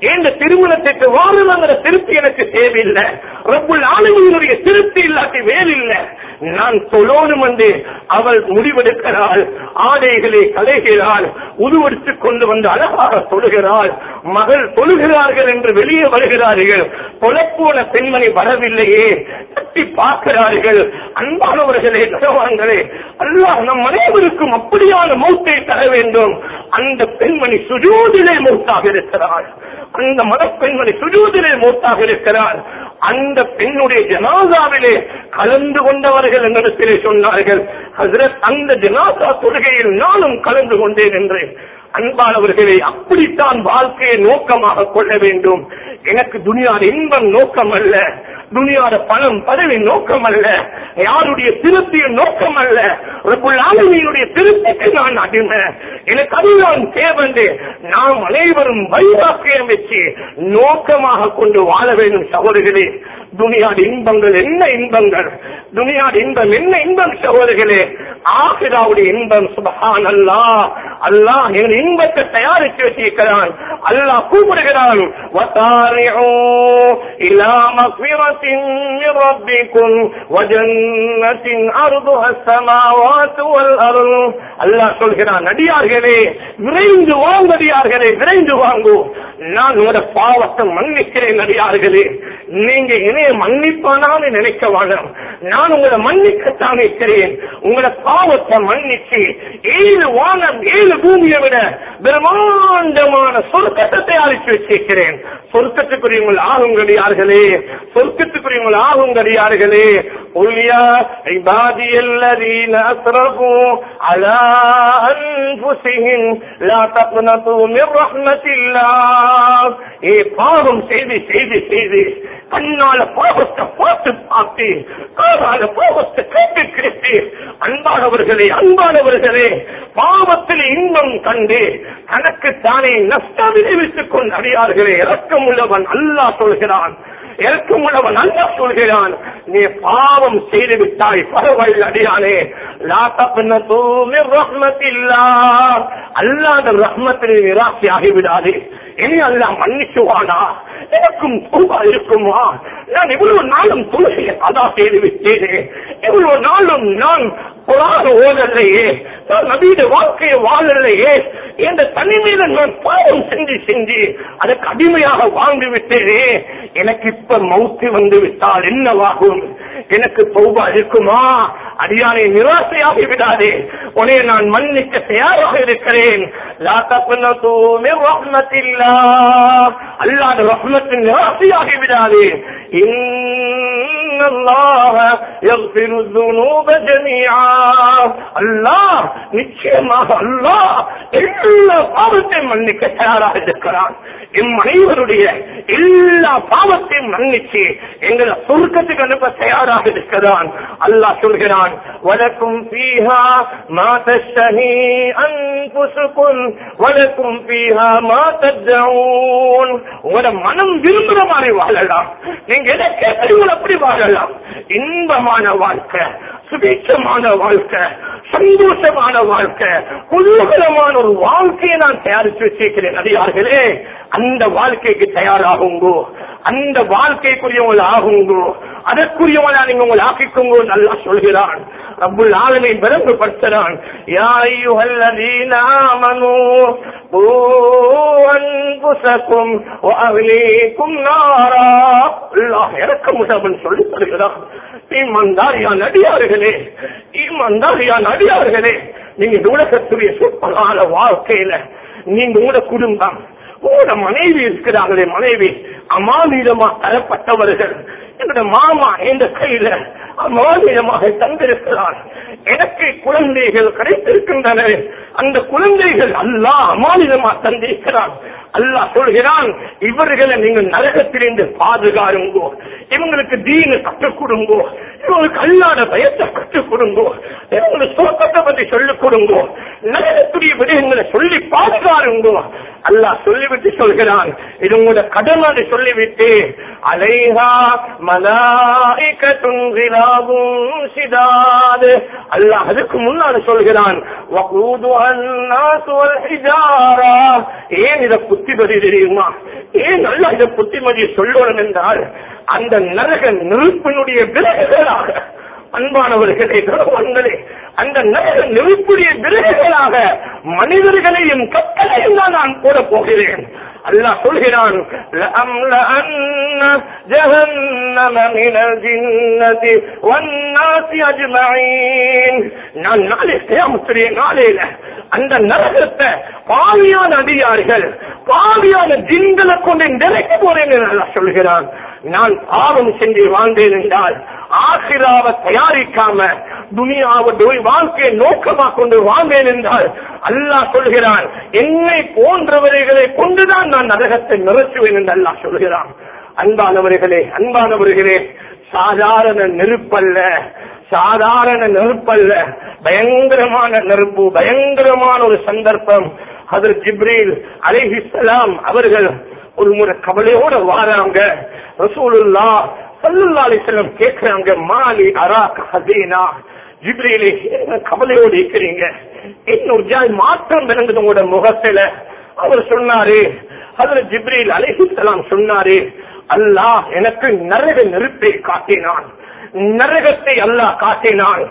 என் திருமணத்திற்கு வாரணுங்கிற திருப்தி எனக்கு தேவையில்லை. ரொம்ப ஆளுமையினுடைய திருப்தி இல்லாட்டி வேலில்லை நான் தொழோனும் என்று அவள் முடிவெடுக்கிறாள் ஆடைகளை கலைகிறாள் உருவெடுத்துக் கொண்டு வந்து அழகாக தொழுகிறாள் மகள் தொழுகிறார்கள் என்று வெளியே வருகிறார்கள் தொலைப்போன பெண்மணி வரவில்லையே தட்டி பார்க்கிறார்கள். அன்பானவர்களே கனவான்களே அல்லாஹ் நம் அனைவருக்கும் அப்படியான மூத்தை தர வேண்டும். அந்த பெண்மணி சுஜூதிலே மூத்தாக இருக்கிறாள். அந்த மனப்பெண்மணி சுஜூதிலே மூத்தாக இருக்கிறார் அந்த பெண்ணுடைய ஜனாசாவிலே கலந்து கொண்டவர்கள் என்னிடத்திலே சொன்னார்கள் ஹசரத் அந்த ஜனாதா தொழுகையில் நானும் கலந்து கொண்டேன் என்றேன். அன்பானவர்களை அப்படித்தான் வாழ்க்கையை நோக்கமாக கொள்ள வேண்டும். எனக்கு துனியார் இன்பம் நோக்கம் அல்ல துனியார பணம் பதவி நோக்கம் அல்ல யாருடைய திருப்தியின் நோக்கம் அல்ல திருப்திக்கு நான் அடிமை எனக்கு அதுதான் தேவந்து நாம் அனைவரும் வைராக்கியம் வச்சு நோக்கமாக கொண்டு வாழ வேண்டும் சகோதரிகளே துனியாடு இன்பங்கள் என்ன இன்பங்கள் துனியாடு இன்பம் என்ன இன்பம் சகோதரிகளே ஆசிராவுடைய இன்பம் சுபஹான் அல்லா அல்லாஹ் எங்கள் இன்பத்தை தயாரித்து வச்சிருக்கிறான் அல்லாஹ் கூப்பிடுகிறான் وَسَارِعُوا إِلَى مَغْفِرَةٍ مِّن رَّبِّكُمْ وَجَنَّةٍ عَرْضُهَا السَّمَاوَاتُ وَالْأَرْضُ அல்லாஹ் சொல்கிறான் அடியார்களே விரைந்து வாங்கடியார்களே விரைந்து வாங்கும் நான் உங்களோட பாவத்தை மன்னிக்கிறேன் அடியார்களே. நீங்க இணைய மன்னிப்பானான்னு நினைக்க வேண்டாம். நான் உங்களை மன்னிக்கத்தான் இருக்கிறேன் உங்களோட பாவத்தை மன்னிச்சு ஏழு வானம் ஏழு பூமியை விட பிரம்மாண்டமான சொர்க்கத்தை தயாரித்து வச்சிருக்கிறேன். சொர்க்கத்துக்குரியவங்கள் ஆகுங்கடியார்களே சொர்க்கத்துக்குரியவங்கள் ஆகுங்கடியார்களே ஒளியா இபாதி அல்லதீன அலா அன்புசிஹின் லா தக்னது மிர் ரஹ்மத்தில்லாஹ் ஏ பாவம் செய்து செய்து செய்து கண்ணால பாவத்தை பார்த்து பார்த்து காதால பாவத்தை கேட்டு கேட்டு அன்பானவர்களே அன்பானவர்களே பாவத்தில் இன்பம் கண்டு தனக்கு தானே நஷ்டம் விளைவித்துக் கொண்டாடியார்களே இறக்கம் உள்ளவன் அல்லா சொல்கிறான். இறக்கம் உள்ளவன் அல்லா சொல்கிறான். நீ பாவம் செய்து விட்டாய் பரவாயில்லை அடியானே. லா தப்னது மின் ரஹ்மத்தில்லா. அல்லாஹ் அந்த ரஹ்மத்தில் நிராசி ஆகிவிடாதே இனி அல்லா மன்னிச்சுவானா? எனக்கும் தூபா இருக்குமா? நான் இவ்வளவு நாளும் தொழுகையை அதா செய்து விட்டேனே. இவ்வளவு நாளும் நான் குரான ஓதல்லையே நான் நபீட வாழ்க்கையை வாழலையே என்ற தனிமையில நான் பாவம் செஞ்சு செஞ்சு அதை அடிமையாக வாழ்ந்து விட்டேனே. எனக்கு இப்ப மௌத்து வந்து விட்டால் என்னவாகும்? எனக்கு தௌபா இருக்குமா? அடியானை நிராசையாகி விடாதே. உனே நான் மன்னிக்க தயாராக இருக்கிறேன். அல்லாத ரஹ்மத்தின் நிராசையாகி விடாதே. நிச்சயமாக அல்லாஹ் எல்லா பாவத்தையும் மன்னிக்க தயாராக இருக்கிறான். எம் அனைவருடைய எல்லா பாவத்தையும் மன்னிச்சு எங்களை சுருக்கத்துக்கு அனுப்ப தயாராக இருக்கிறான். அல்லாஹ் சொல்கிறான் வலக்கும் பீஹா மா அன்புசுக்கும் வலக்கும் பீஹா மாதஜவுன் உங்களோட மனம் விரும்புற மாதிரி வாழலாம். நீங்க எதை கேட்கறீங்களோ அப்படி வாழலாம். இன்பமான வாழ்க்கை சுபீட்சமான வாழ்க்கை சந்தோஷமான வாழ்க்கை குதூகலமான ஒரு வாழ்க்கையை நான் தயாரித்து வச்சிருக்கிறேன். அதிகார்களே அந்த வாழ்க்கைக்கு தயாராகுங்கோ. அந்த வாழ்க்கைக்குரியவங்கள் ஆகுங்கோ அதற்குரியவங்களா நீங்க உங்களை ஆக்கிக்கோங்கோ நல்லா சொல்கிறான். ரப்புல் ஆலமை விளங்குபடுத்துறான் யா அய்யுஹல்லதீன ஆமனூ கூ அன்ஃபுஸக்கும் வ அஹ்லீக்கும் சொல்லி தருகிறான். ஈமான்தாரியா நடிகார்களே ஈமான்தாரியா நடிகார்களே நீங்க உலகத்துடைய சூப்பரான வாழ்க்கையில நீங்க உங்களோட குடும்பம் உங்களோட மனைவி இருக்கிறார்களே மனைவி அமானிதமா தரப்பட்டவர்கள். என்னோட மாமா எந்த கையில மாநிலமாக தந்திருக்கிறார் எனக்கு குழந்தைகள் கிடைத்திருக்கின்றன. அந்த குழந்தைகள் அல்லாஹ் அமானிதமா தந்திருக்கிறான். அல்லாஹ் சொல்கிறான் இவர்களை நீங்கள் நரகத்திலிருந்து பாதுகாருங்கோ இவங்களுக்கு தீனு கற்றுக் கொடுங்கோ இவங்களுக்கு அல்லாத பயத்தை கற்றுக் கொடுங்கோ இவங்களுக்கு சோக்கத்தை பற்றி சொல்லிக் கொடுங்கோ நரகத்துடைய விடயங்களை சொல்லி பாதுகாருங்கோ. அல்லாஹ் சொல்லிவிட்டு சொல்கிறான் இது உங்களோட கடமை சொல்லிவிட்டு அலைஹா மலாய்கத்தும் சிதாது. அல்லாஹ் அதுக்கு முன்னாடி சொல்கிறான் ஏன் இத புத்திமதி தெரியுமா? ஏன் நல்லா இத புத்திமதியை சொல்லணும் என்றால் அந்த நரக நெருப்பினுடைய விலகுகளாக அன்பானவர்களே கருவங்களே அந்த நல்ல நெருப்புடைய விரைவுகளாக மனிதர்களையும் கப்பலையும் தான் நான் கூட போகிறேன். அல்லாஹ் சொல்கிறான் நான் நாளே நாளையில அந்த நரகத்தை பாவியான அதிகாரிகள் பாவியான ஜிங்களை கொண்டு நிறைக்க போறேன் என்று அல்லாஹ் சொல்கிறான். நான் பாவம் செஞ்சு வாழ்ந்தேன் என்றால் ஆசிராவை தயாரிக்காம துனியாவை வாழ்க்கையை நோக்கமா கொண்டு வாழ்ந்தேன் என்றால் அல்லாஹ் சொல்கிறான் என்னை போன்றவர்களை கொண்டுதான் நான் நரகத்தை நிறச்சுவேன் என்று அல்லாஹ் சொல்கிறான். அன்பானவர்களே அன்பானவர்களே சாதாரண நெருப்பல்ல சாதாரண நெருப்பல்ல. பயங்கரமான நெருப்பு பயங்கரமான ஒரு சந்தர்ப்பம். அதில் ஜிப்ரீல் அலிஹிஸ்லாம் அவர்கள் ஒரு முறை கவலையோட வாராங்க. ரசூலுல்லா சல்லுல்லா அலிஸ்லம் கேட்கிறாங்க மாலி அராக் ஹசீனா ஜிப்ரீலே என்ன கவலையோடு இருக்கிறீங்க. இன்னொரு ஜாய் மாற்றம் விளங்குது உங்களோட முகத்துல. அவர் சொன்னாரு அதுல ஜிப்ரீல் அலிஹிஸ்லாம் சொன்னாரு அல்லாஹ் எனக்கு நரக நெருப்பை காட்டினான். நரகத்தை அல்லாஹ் காட்டினான்.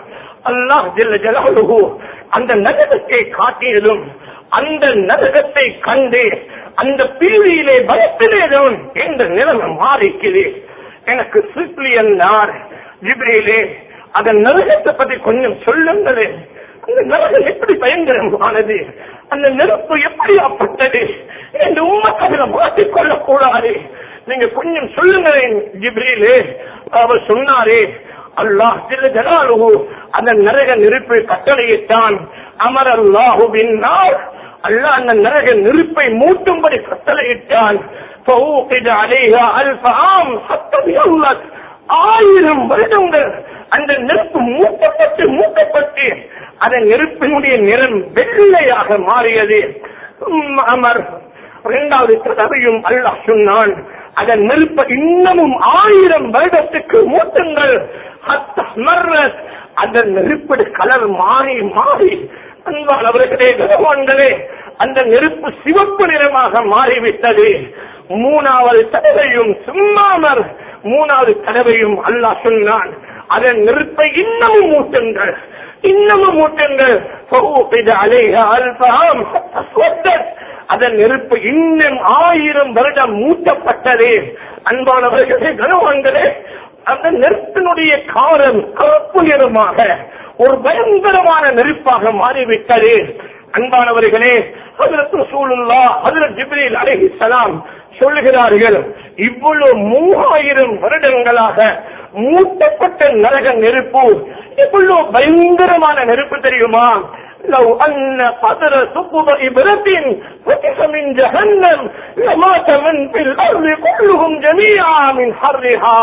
அல்லாஹ் ஜல்ல அந்த நரகத்தை காட்டியதும் அந்த நரகத்தை கண்டு அந்த பிரிவியிலே பயத்திலேதும் என்ற நிலைமை மாறிக்குது. எனக்கு சிப்லி என்றார் அதன் நரகத்தை பத்தி கொஞ்சம் சொல்லுங்களே அந்த நரகம் எப்படி பயங்கரமானது? அந்த நெருப்பு எப்படியாப்பட்டது என்று உண்மைக்காக மாற்றிக்கொள்ளக் கூடாது நீங்க கொஞ்சம் சொல்லுங்களேன் ஜிப்ரியிலே அவர் சொன்னாரே அல்லாஹ் ஜலாலுஹு அந்த நரக நெருப்பு கட்டளையிட்டான். அமர் அல்லாஹுவின் அல்லாஹ் அந்த நரக நெருப்பை மூட்டும்படி கட்டளையிட்டான். ஆயிரம் வருடங்கள் அந்த நெருப்பு மூட்டப்பட்டு மூட்டப்பட்டு அந்த நெருப்பினுடைய நிறம் வெள்ளையாக மாறியது. அமர். இரண்டாவது கதவையும் அல்லாஹ் சொன்னான் அதன் நெருப்ப இன்னமும் ஆயிரம் வருடத்துக்கு மூட்டுங்கள் அந்த நெருப்படு கலர் மாறி மாறி. அன்பானவர்களே பகவான்களே அந்த நெருப்பு சிவப்பு நிறமாக மாறிவிட்டது. மூணாவது தடவையும் சும்மாமர் மூணாவது தடவையும் அல்லாஹ் சொன்னான். அதன் நெருப்பை இன்னமும் மூட்டுங்கள். இன்னமும் மூட்டுங்கள். அலேஹா அல்பாம் அதன் நெருப்பு இன்னும் ஆயிரம் வருடம் மூட்டப்பட்டது. அன்பானவர்களே கனவான்களே அந்த நெருப்பினுடைய காரம் கருப்பு நிறமாக ஒரு பயங்கரமான நெருப்பாக மாறிவிட்டது. அன்பானவர்களே அதற்கு சூழல்லா அதில் ஜிப்ரீல் அலஹி சொல்லுகிறார்கள் இவ்வளவு மூவாயிரம் வருடங்களாக மூட்டப்பட்ட நரக நெருப்பு எவ்வளவு பயங்கரமான நெருப்பு தெரியுமா? لو أن قدر ثقب إبرة فتح من جهنم لمات من في الأرض كلهم جميعا من حرها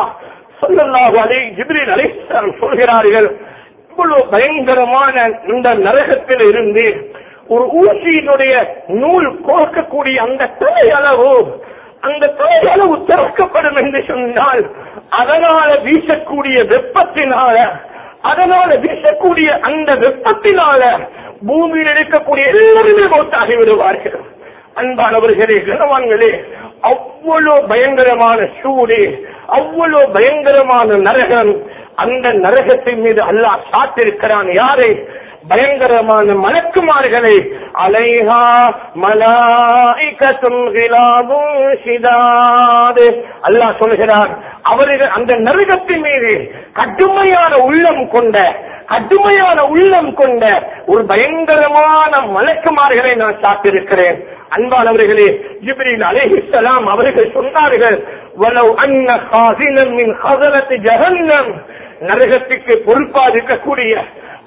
صلى الله عليه جبريل عليه السلام சொல்கிறார்கள் இவ்வளவு பயங்கரமான இந்த நரகத்தில் இருந்து ஒரு ஊசியினுடைய நூல் கோர்க்கக்கூடிய அந்த தலையளவு அந்த தலையளவு திறக்கப்படும் என்று சொன்னால் அதனால வீசக்கூடிய வெப்பத்தினால அதனால வீசக்கூடிய அந்த வெப்பத்தினால பூமியில் இருக்கக்கூடிய எல்லாருமே மௌத்தாகி விடுவார்கள். அன்பானவர்களே கனவான்களே அவ்வளவு பயங்கரமான சூடு அவ்வளவு பயங்கரமான நரகம். அந்த நரகத்தின் மீது அல்லாஹ் சாத்திருக்கிறான் யாரை? பயங்கரமான மலக்குமார்களை அலைஹா மலாய்கத்தும் அல்லாஹ் சொல்கிறார் அவர்கள் அந்த நரகத்தின் மீது கடுமையான உள்ளம் கொண்ட கடுமையான உள்ளம் கொண்ட ஒரு பயங்கரமான மலக்குமார்களை நான் சாப்பிட்டிருக்கிறேன் அன்பானவர்களே ஜிப்ரீல் அலைஹிஸ்ஸலாம் அவர்கள் சொன்னார்கள் அன்ன மின் ஜஹன்னம். நரகத்துக்கு பொறுப்பா இருக்கக்கூடிய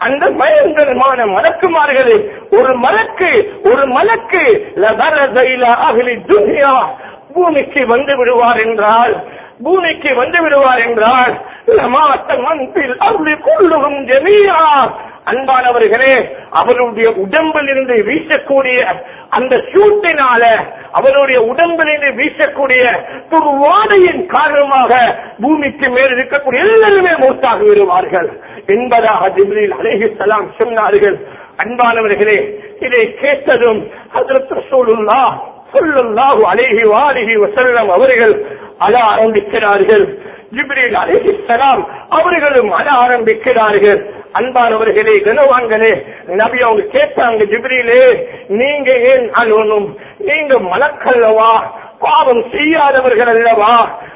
அந்த பயங்கரமான மலக்குமார்களே ஒரு மலக்கு ஒரு மலக்கு. துன்யா பூமிக்கு வந்து விடுவார் என்றால் பூமிக்கு வந்து விடுவார் என்றால் கொள்ளுகும் ஜமீரா அன்பானவர்களே அவருடைய உடம்பில் இருந்து வீசக்கூடிய அந்த சூட்டினால அவருடைய உடம்பில் இருந்து வீசக்கூடிய ஒரு காரணமாக பூமிக்கு மேல் இருக்கக்கூடிய எல்லாருமே மூத்தாகி விடுவார்கள். என்பதாக ஜிப்ரீல் அலைஹிஸ்ஸலாம் சொன்னார்கள். அன்பானவர்களே இதை கேட்டதும் ஹஜ்ரத் ரசூலுல்லாஹ் ஸல்லல்லாஹு அலைஹி வாலிஹி வசல்லம் அவர்கள் அழ ஆரம்பிக்கிறார்கள். ஜிப்ரீல் அலைஹிஸ்ஸலாம் அவர்களும் அழ ஆரம்பிக்கிறார்கள். அன்பானவர்களே கனவான்களே நபி அவங்க கேட்டாங்க ஜிப்ரீலே நீங்க ஏன் அழுவணும்? நீங்க மலக்கல்லவா? பாவம் செய்யாதவர்கள் அல்லவா?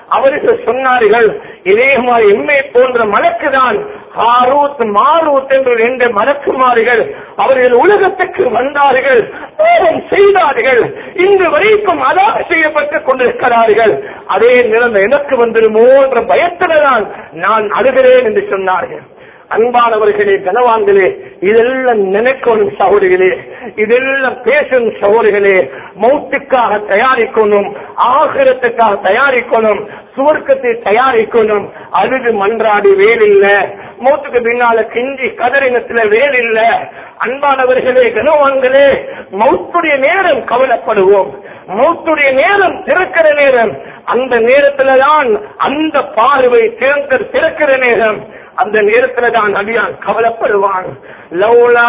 அவர்கள் சொன்னார்கள் இதே மாதிரி எம்மை போன்ற மலக்குதான் ஹாரூத் மாரூத் என்று ரெண்டு மலக்குமார்கள் அவர்கள் உலகத்துக்கு வந்தார்கள் பாவம் செய்தார்கள் இன்று வரைக்கும் அதாக செய்யப்பட்டுக் கொண்டிருக்கிறார்கள். அதே நிலந்த எனக்கு வந்துடுமோ என்ற பயத்தில்தான் நான் அழுகிறேன் என்று சொன்னார்கள். அன்பானவர்களே கனவான்களே இதெல்லாம் நினைக்கணும் சகோதரிகளே இதெல்லாம் பேசும் சகோதரிகளே மௌத்துக்காக தயாரிக்கணும் ஆகிரத்துக்காக தயாரிக்கணும் சுவர்க்கத்தை தயாரிக்கணும். அழுது மன்றாடி வேலில்ல. மௌத்துக்கு பின்னால கிஞ்சி கதறினத்துல வேலில்ல. அன்பானவர்களே கனவான்களே மௌத்துடைய நேரம் கவலைப்படுவோம். மௌத்துடைய நேரம் திறக்கிற நேரம். அந்த நேரத்துலதான் அந்த பார்வை திறந்த திறக்கிற நேரம். அந்த நேரத்துல தான் நபியான் கவலைப்படுவான். லௌலா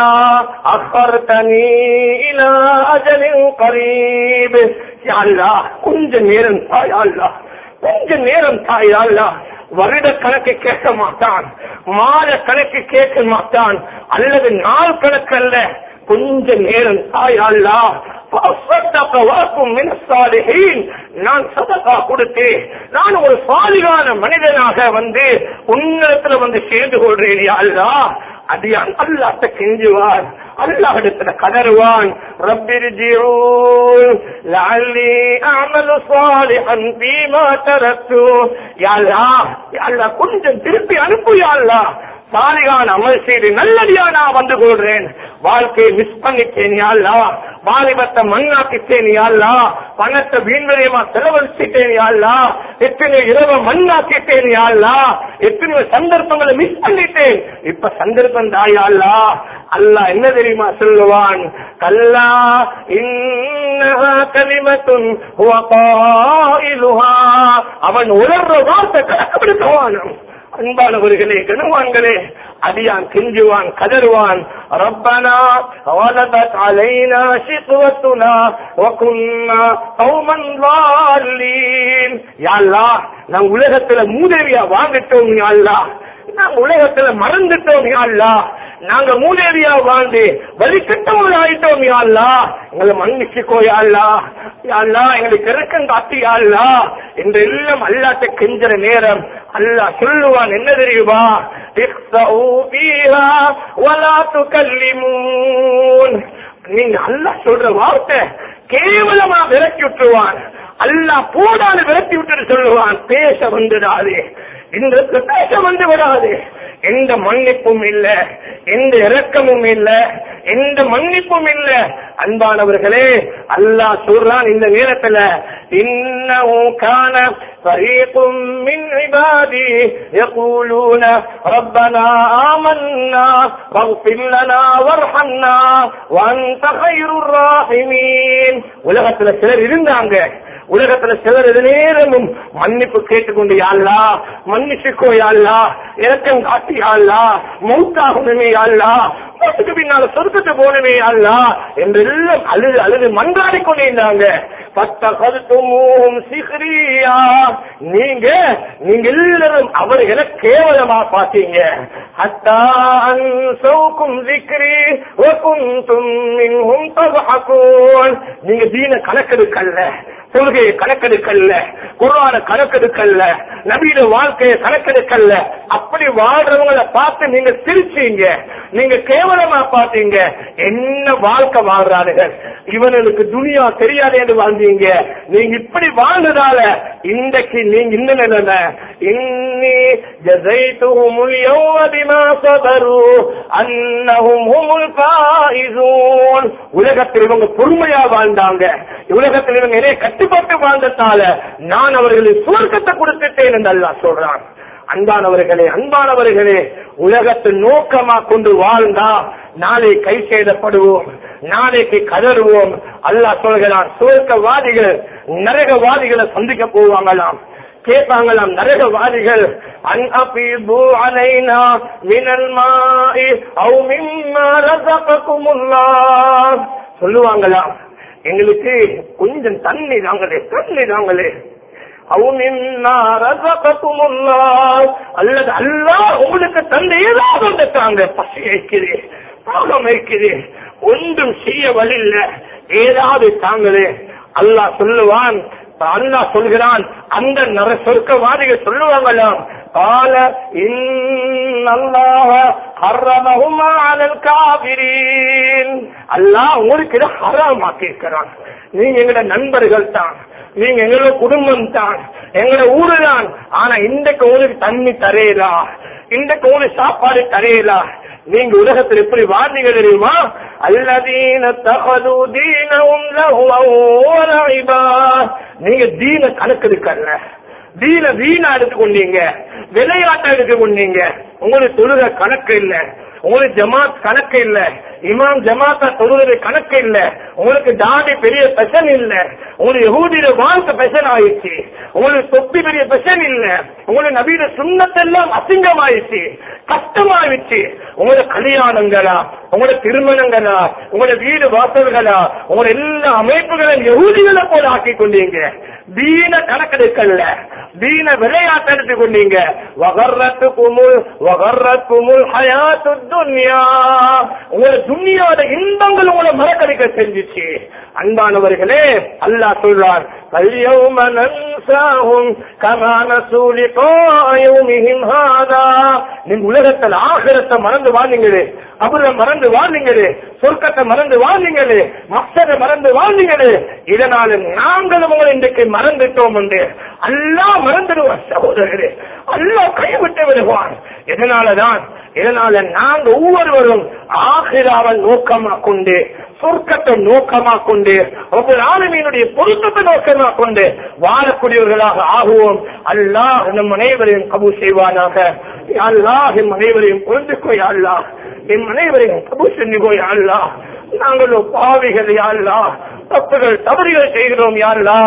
அஃபர்தனி இலா அஜலின் கரீப். யா அல்லாஹ் கொஞ்ச நேரம் தாய் அல்லாஹ் கொஞ்ச நேரம் தாய் அல்லாஹ் வருட கணக்கு கேட்க மாட்டான். மாத கணக்கு கேட்க மாட்டான். அல்லது நாள் கணக்கு அல்ல. கொஞ்ச நேரம் தாய் அல்லாஹ் நான் சதகா கொடுத்து நான் ஒரு சாலிகான மனிதனாக வந்து உன்னிடத்துல வந்து சேர்ந்து கொள்றேன் அல்லா அடியான் அல்லாட்ட கெஞ்சுவார் அல்லாஹ் இடத்துல கதறுவான். ரப்பிர் லஅல்லி அமலு சாலிஹன் பீமா தரத்து யா அல்லாஹ் கொஞ்சம் திருப்பி அனுப்பு யாழ்லா சாலிகான அமல் செய்து நல்லடியா நான் வந்து கொள்றேன். வாழ்க்கையை மிஸ் பண்ணிட்டேன் யாழ்லா வாலிபத்தை மண்ணாக்கிட்டேன் யாழ்லா பணத்தை வீண்வரையமா செலவழிச்சிட்டேன் யாழ்லா எத்தனை இரவு மண்ணாக்கிட்டேன் யாழ்லா எத்தனை சந்தர்ப்பங்களை மிஸ் பண்ணிட்டேன். இப்ப சந்தர்ப்பம் தாயாள்லா அல்லா. என்ன தெரியுமா சொல்லுவான்? கல்லா இன்னஹா அவன் உணர்ற வார்த்தை கணக்கெடுக்குவான் அன்பானவர்களே கனவான்களே அடியான் கெஞ்சுவான் கதறுவான். ரப்பனா வலதத் அலைனா ஷிக்வத்துனா வகுன்னா கௌமன் வாலீன் யா அல்லாஹ் நான் உலகத்துல மூதேவியா வாங்கிட்டோம் யா அல்லாஹ். உலகத்துல மறந்துட்டோம் யா நாங்க மூதேவியா வாழ்ந்து வழி கெட்டவர்கள் ஆயிட்டோம் யாழ்லா எங்களை மன்னிச்சுக்கோ யாழ்லா யாழ்லா எங்களுக்கு இறக்கம் காத்து யாழ்லா என்று எல்லாம் அல்லாட்ட கெஞ்சுற நேரம் அல்லா சொல்லுவான் என்ன தெரியுமா? நீங்க அல்லா சொல்ற வார்த்தை கேவலமா விரட்டி விட்டுருவான். அல்லா போடாது விரட்டி விட்டுட்டு சொல்லுவான் பேச வந்துடாது. இந்த பேச வந்து விடாது. எந்த மன்னிப்பும் இல்ல எந்த இரக்கமும் இல்ல எந்த மன்னிப்பும் இல்ல அன்பானவர்களே அல்லாஹ் சொல்றான் இந்த நேரத்துல இன்னமும் காண فريق من عبادي يقولون ربنا آمنا فاغفر لنا وارحمنا وأنت خير الراحمين உலகத்துல சிலர் இருந்தாங்க உலகத்துல சிலர் நேரமும் மன்னிப்பு கேட்டுக்கொண்டு யாழ்லா மன்னிச்சுக்கோ யாழ்லா இறக்கம் காட்டி யாழ்லா மூத்தாகணுமே யாழ்லா மௌத்துக்கு பின்னால சொர்க்கத்தை போனவே அல்லா என்றெல்லாம் அழுது அழுது மன்றாடி கொண்டே இருந்தாங்க. பத்த கருத்தும் சிகிரியா நீங்க நீங்க எல்லாரும் அவர்களை கேவலமா பாத்தீங்க நீங்க தீன கணக்கெடுக்கல்ல தொழுகையை கணக்கெடுக்கல்ல குரான கணக்கெடுக்கல்ல நவீன வாழ்க்கையை கணக்கெடுக்கல்ல. அப்படி வாழ்றவங்களை பார்த்து நீங்க சிரிச்சீங்க. நீங்க கேவலமா பார்த்தீங்க. என்ன வாழ்க்கை வாழ்றானுங்க இவனுக்கு துணியா தெரியாது என்று வாழ்ந்தீங்க. நீங்க இப்படி வாழ்ந்ததால இன்றைக்கு நீங்க இந்த நிலைமை இன்னி ஜசைத்துஹுமுல் யௌம பிமா சபரு உலகத்தில் இவங்க பொறுமையா வாழ்ந்தாங்க. உலகத்தில் இவங்க நிறைய கட்டு கட்டுப்பட்டு வாழ்ந்ததால நான் அவர்களுக்கு சுவர்க்கத்தை கொடுத்துட்டேன் என்று அல்லா சொல்றான். அன்பானவர்களே அன்பானவர்களே உலகத்தை நோக்கமா கொண்டு வாழ்ந்தா நாளை கை செய்தப்படுவோம் நாளைக்கு கதறுவோம். அல்லாஹ் சொல்கிறான் சுவர்க்கவாதிகள் நரகவாதிகளை சந்திக்க போவாங்களாம். கேட்பாங்களாம் நரகவாதிகள் சொல்லுவாங்களாம் எங்களுக்கு கொஞ்சம் தண்ணி தாங்களே தண்ணி தாங்களே அவு மிம்மா ரஸககுமுல்லாஹ் அல்லது அல்லாஹ் உங்களுக்கு தந்தை ஏதாவது ஒன்று தாங்க பசி வைக்குது தாகம் வைக்குது ஒன்றும் செய்ய வழி இல்ல ஏதாவது தாங்களே அல்லாஹ் சொல்லுவான் அல்லாஹ் சொல்கிறான் அந்த நர சொர்க்கவாதிகள் சொல்லுவாங்களாம் قال إن الله حرمهما على الكافرين அல்லாஹ் உங்களுக்கு இதை ஹராமாக்கி இருக்கிறான் நீங்க எங்களோட நண்பர்கள் தான். நீங்க எங்களோட குடும்பம் தான். எங்களோட ஊரு தான். ஆனா இன்றைக்கு உங்களுக்கு தண்ணி தரையலா இன்றைக்கு உங்களுக்கு சாப்பாடு தரையலா நீங்க உலகத்தில் எப்படி வாழ்ந்தீங்க தெரியுமா? அல்லதீன தகது தீனவும் நீங்க தீன கணக்கெடுக்கல தீன வீணா எடுத்துக்கொண்டீங்க. விளையாட்டா எடுத்துக்கொண்டீங்க. உங்களுக்கு தொழுக கணக்கு இல்ல. உங்களுக்கு ஜமாத் கணக்கு இல்ல. இமாம் ஜமாத்தா தொழுவது கணக்கு இல்ல. உங்களுக்கு தாடி பெரிய பெசன் இல்ல. உங்களுக்கு யகூதியில வாழ்க்கை பெசன் ஆயிடுச்சு. உங்களுக்கு தொப்பி பெரிய பெசன் இல்ல. உங்களுக்கு நவீன சுண்ணத்தெல்லாம் அசிங்கமாயிடுச்சு. கஷ்டமாயிடுச்சு. உங்களோட கல்யாணங்களா? உங்களோட திருமணங்களா? உங்களோட வீடு வாசல்களா? உங்களோட எல்லா அமைப்புகளும் யகூதிகளை போல ஆக்கி கொண்டீங்க தீன கணக்கெடுக்கல்ல தீன விளையாட்டு எடுத்து கொண்டீங்க வகர்ரத்து குமுல் வகர்ரத் குமுல் ஹயாத்து துன்யா உங்களோட துன்யாவோட இன்பங்கள் உங்களை மறக்கடிக்க செஞ்சுச்சு அன்பானவர்களே அல்லாஹ் சொல்றார் فَالْيَوْمَ نَنْسَاهُمْ كَمَا نَسُوا لِقَاءَ يَوْمِهِمْ هَذَا நீங்க உலகத்தில் ஆகிரத்தை மறந்து வாழ்ந்தீங்களே அபுர மறந்து வாழ்ந்தீங்களே சொர்க்கத்தை மறந்து வாழ்ந்தீங்களே மக்சரை மறந்து வாழ்ந்தீங்களே இதனால நாங்களும் உங்களை இன்றைக்கு மறந்துட்டோம் என்று அல்லாஹ் மறந்துடுவார் சகோதரர்களே. அல்லா கைவிட்டு விடுவார். இதனாலதான் இதனால நாங்க ஒவ்வொருவரும் ஆகிராவை நோக்கமா கொண்டு சொர்க்கத்தை நோக்கமா கொண்டு ஒவ்வொரு ஆளுமையினுடைய பொருத்தத்தை நோக்கமா கொண்டு வாழக்கூடியவர்களாக ஆகுவோம். அல்லாஹ் நம் அனைவரையும் கபு செய்வானாக. அல்லாஹ் எம் அனைவரையும் பொருந்துக்கோ அல்லாஹ். எம் அனைவரையும் கபு செஞ்சுக்கோ அல்லாஹ். நாங்களோ பாவிகள் யாருலா தப்புகள் தவறுகள் செய்கிறோம் யாருலா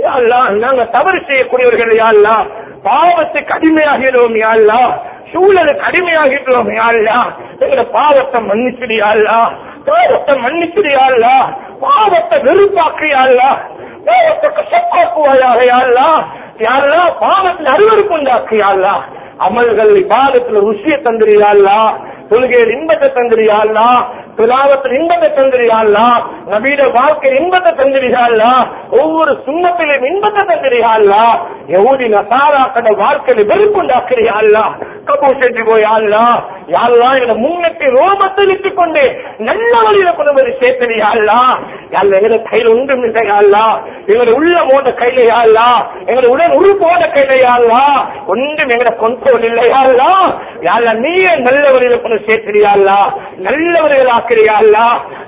யாழ்லா நாங்க தவறு செய்யக்கூடியவர்கள் யாழ்லா பாவத்துக்கு அடிமையாகிறோம் யாழ்லா சூழலுக்கு அடிமையாகிட்டோம் யாழ்லா எங்களை பாவத்தை மன்னிச்சிடியாள்லா பாவத்தை மன்னிச்சிடியாள்லா பாவத்தை வெறுப்பாக்கியாள்லா பாவத்தை சொப்பாக்குவாயாக யாழ்லா யாழ்லா பாவத்தில் அருவருக்கு உண்டாக்கியாள்லா அமல்கள் பாதத்துல ருசியை தந்திரியாள்லா தொழுகையில் இன்பத்தை தந்திரியாள்லா துலாவத்தில் இன்பத்தை தந்திரியாள்லா நபீட வாழ்க்கை இன்பத்தை தந்திரியாள்லா ஒவ்வொரு சுண்ணத்திலும் இன்பத்தை தந்திரியாள்லா எவ்வளவு நசாராக்கட வாழ்க்கையில வெறுப்புண்டாக்கிறியாள்லா கபூர் செஞ்சு ஆள்லா யாரெல்லாம் எங்களை முன்னெட்டி ரோமத்தில் விட்டுக் கொண்டு நல்ல வழியில கொண்டு வந்து சேர்த்தனியாள்லா யாருலா யாருல எங்களை கையில் ஒன்றும் இல்லை எங்களை உள்ள போன கையில எங்களை உடல் உரு போன கையில ஒன்றும் எங்களை கொண்டோல் இல்லையாள்லா யாருலா நீயே நல்ல வழியில கொண்டு சேர்த்திரியாள்லா நல்லவர்கள்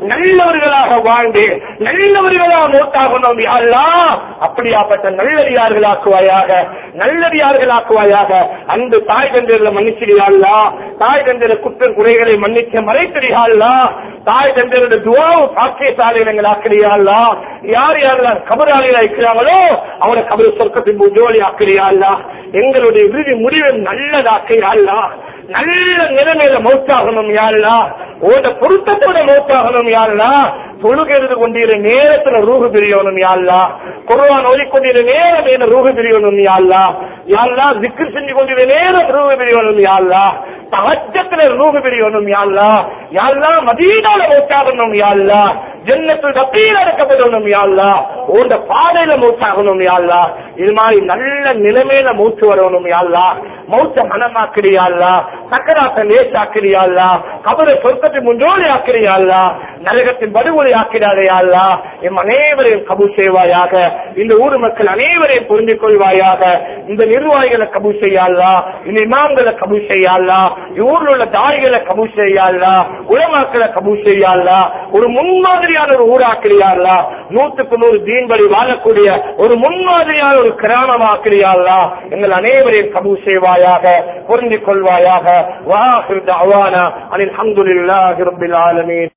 நல்லவர்களாக வாழ்ந்து நல்லவர்களாக மூத்தாகணும் யாருலா அப்படியாப்பட்ட நல்லடியார்கள் ஆக்குவாயாக நல்லடியார்கள் அந்த தாய் தந்தையில மன்னிச்சிரியாள்லா தாய் தந்திர குற்ற குறைகளை மன்னிக்க மறைத்திரியாள்லா தாய் தந்தையோட பாக்கிய பாக்கியசாலிகள் ஆக்கிறியாள்லா யார் யாரெல்லாம் கபராளிகளா இருக்கிறாங்களோ அவரை கபர் சொர்க்கத்தின் ஜோலி ஆக்கிறியாள்லா எங்களுடைய இறுதி முடிவை நல்லதாக்கிறியாள்லா நல்ல நிலைமையில மௌத்தாகணும் யாருலா உட பொருத்தத்தோட மௌத்தாகணும் யாருலா தொழுகிறது கொண்டிருந்த நேரத்துல ரூகு பிரியணும் யாருலா குருவான் ஓதிக்கொண்டிருந்த நேரம் என்ன ரூகு பிரியணும் யாருலா யாருலா ஜிக்கு செஞ்சு கொண்டிருந்த நேரம் ரூகு பிரியணும் யாருலா தகஜத்துல ரூகு பிரியணும் யாருலா யாருலா மதீனால மௌத்தாகணும் யாருலா ஜென்னத்தில் தப்பீல அடக்கப்படணும் யாருலா உண்ட பாதையில மௌத்தாகணும் யாருலா இது மாதிரி நல்ல நிலைமையில மூச்சு வரணும் யாருலா மௌத்த மனமாக்கிறியாள்லா சக்கராத்த லேசாக்கிறியாள்லா கபரை சொர்க்கத்தை முன்னோடி ஆக்கிறியாள்லா நரகத்தின் படுகொலை ஆக்கிறாரையாள்லா எம் அனைவரையும் கபு செய்வாயாக இந்த ஊர் மக்கள் அனைவரையும் புரிந்து கொள்வாயாக இந்த நிர்வாகிகளை கபு செய்யாள்லா இந்த இமாம்களை கபு செய்யாள்லா ஊரில் உள்ள தாய்களை கபு செய்யாள்லா உலமாக்களை கபு செய்யாள்லா ஒரு முன்மாதிரியான ஒரு ஊராக்கிறியாள்லா நூத்துக்கு நூறு தீன்படி வாழக்கூடிய ஒரு முன்மாதிரியான ஒரு கிராமமாக்கிறியாள்லா எங்கள் அனைவரையும் கபு செய்வாயாக புரிந்து கொள்வாயாக. வாஹிர் அவானா அனில் ஹம்துலில்லாஹி ரப்பில் ஆலமீன்.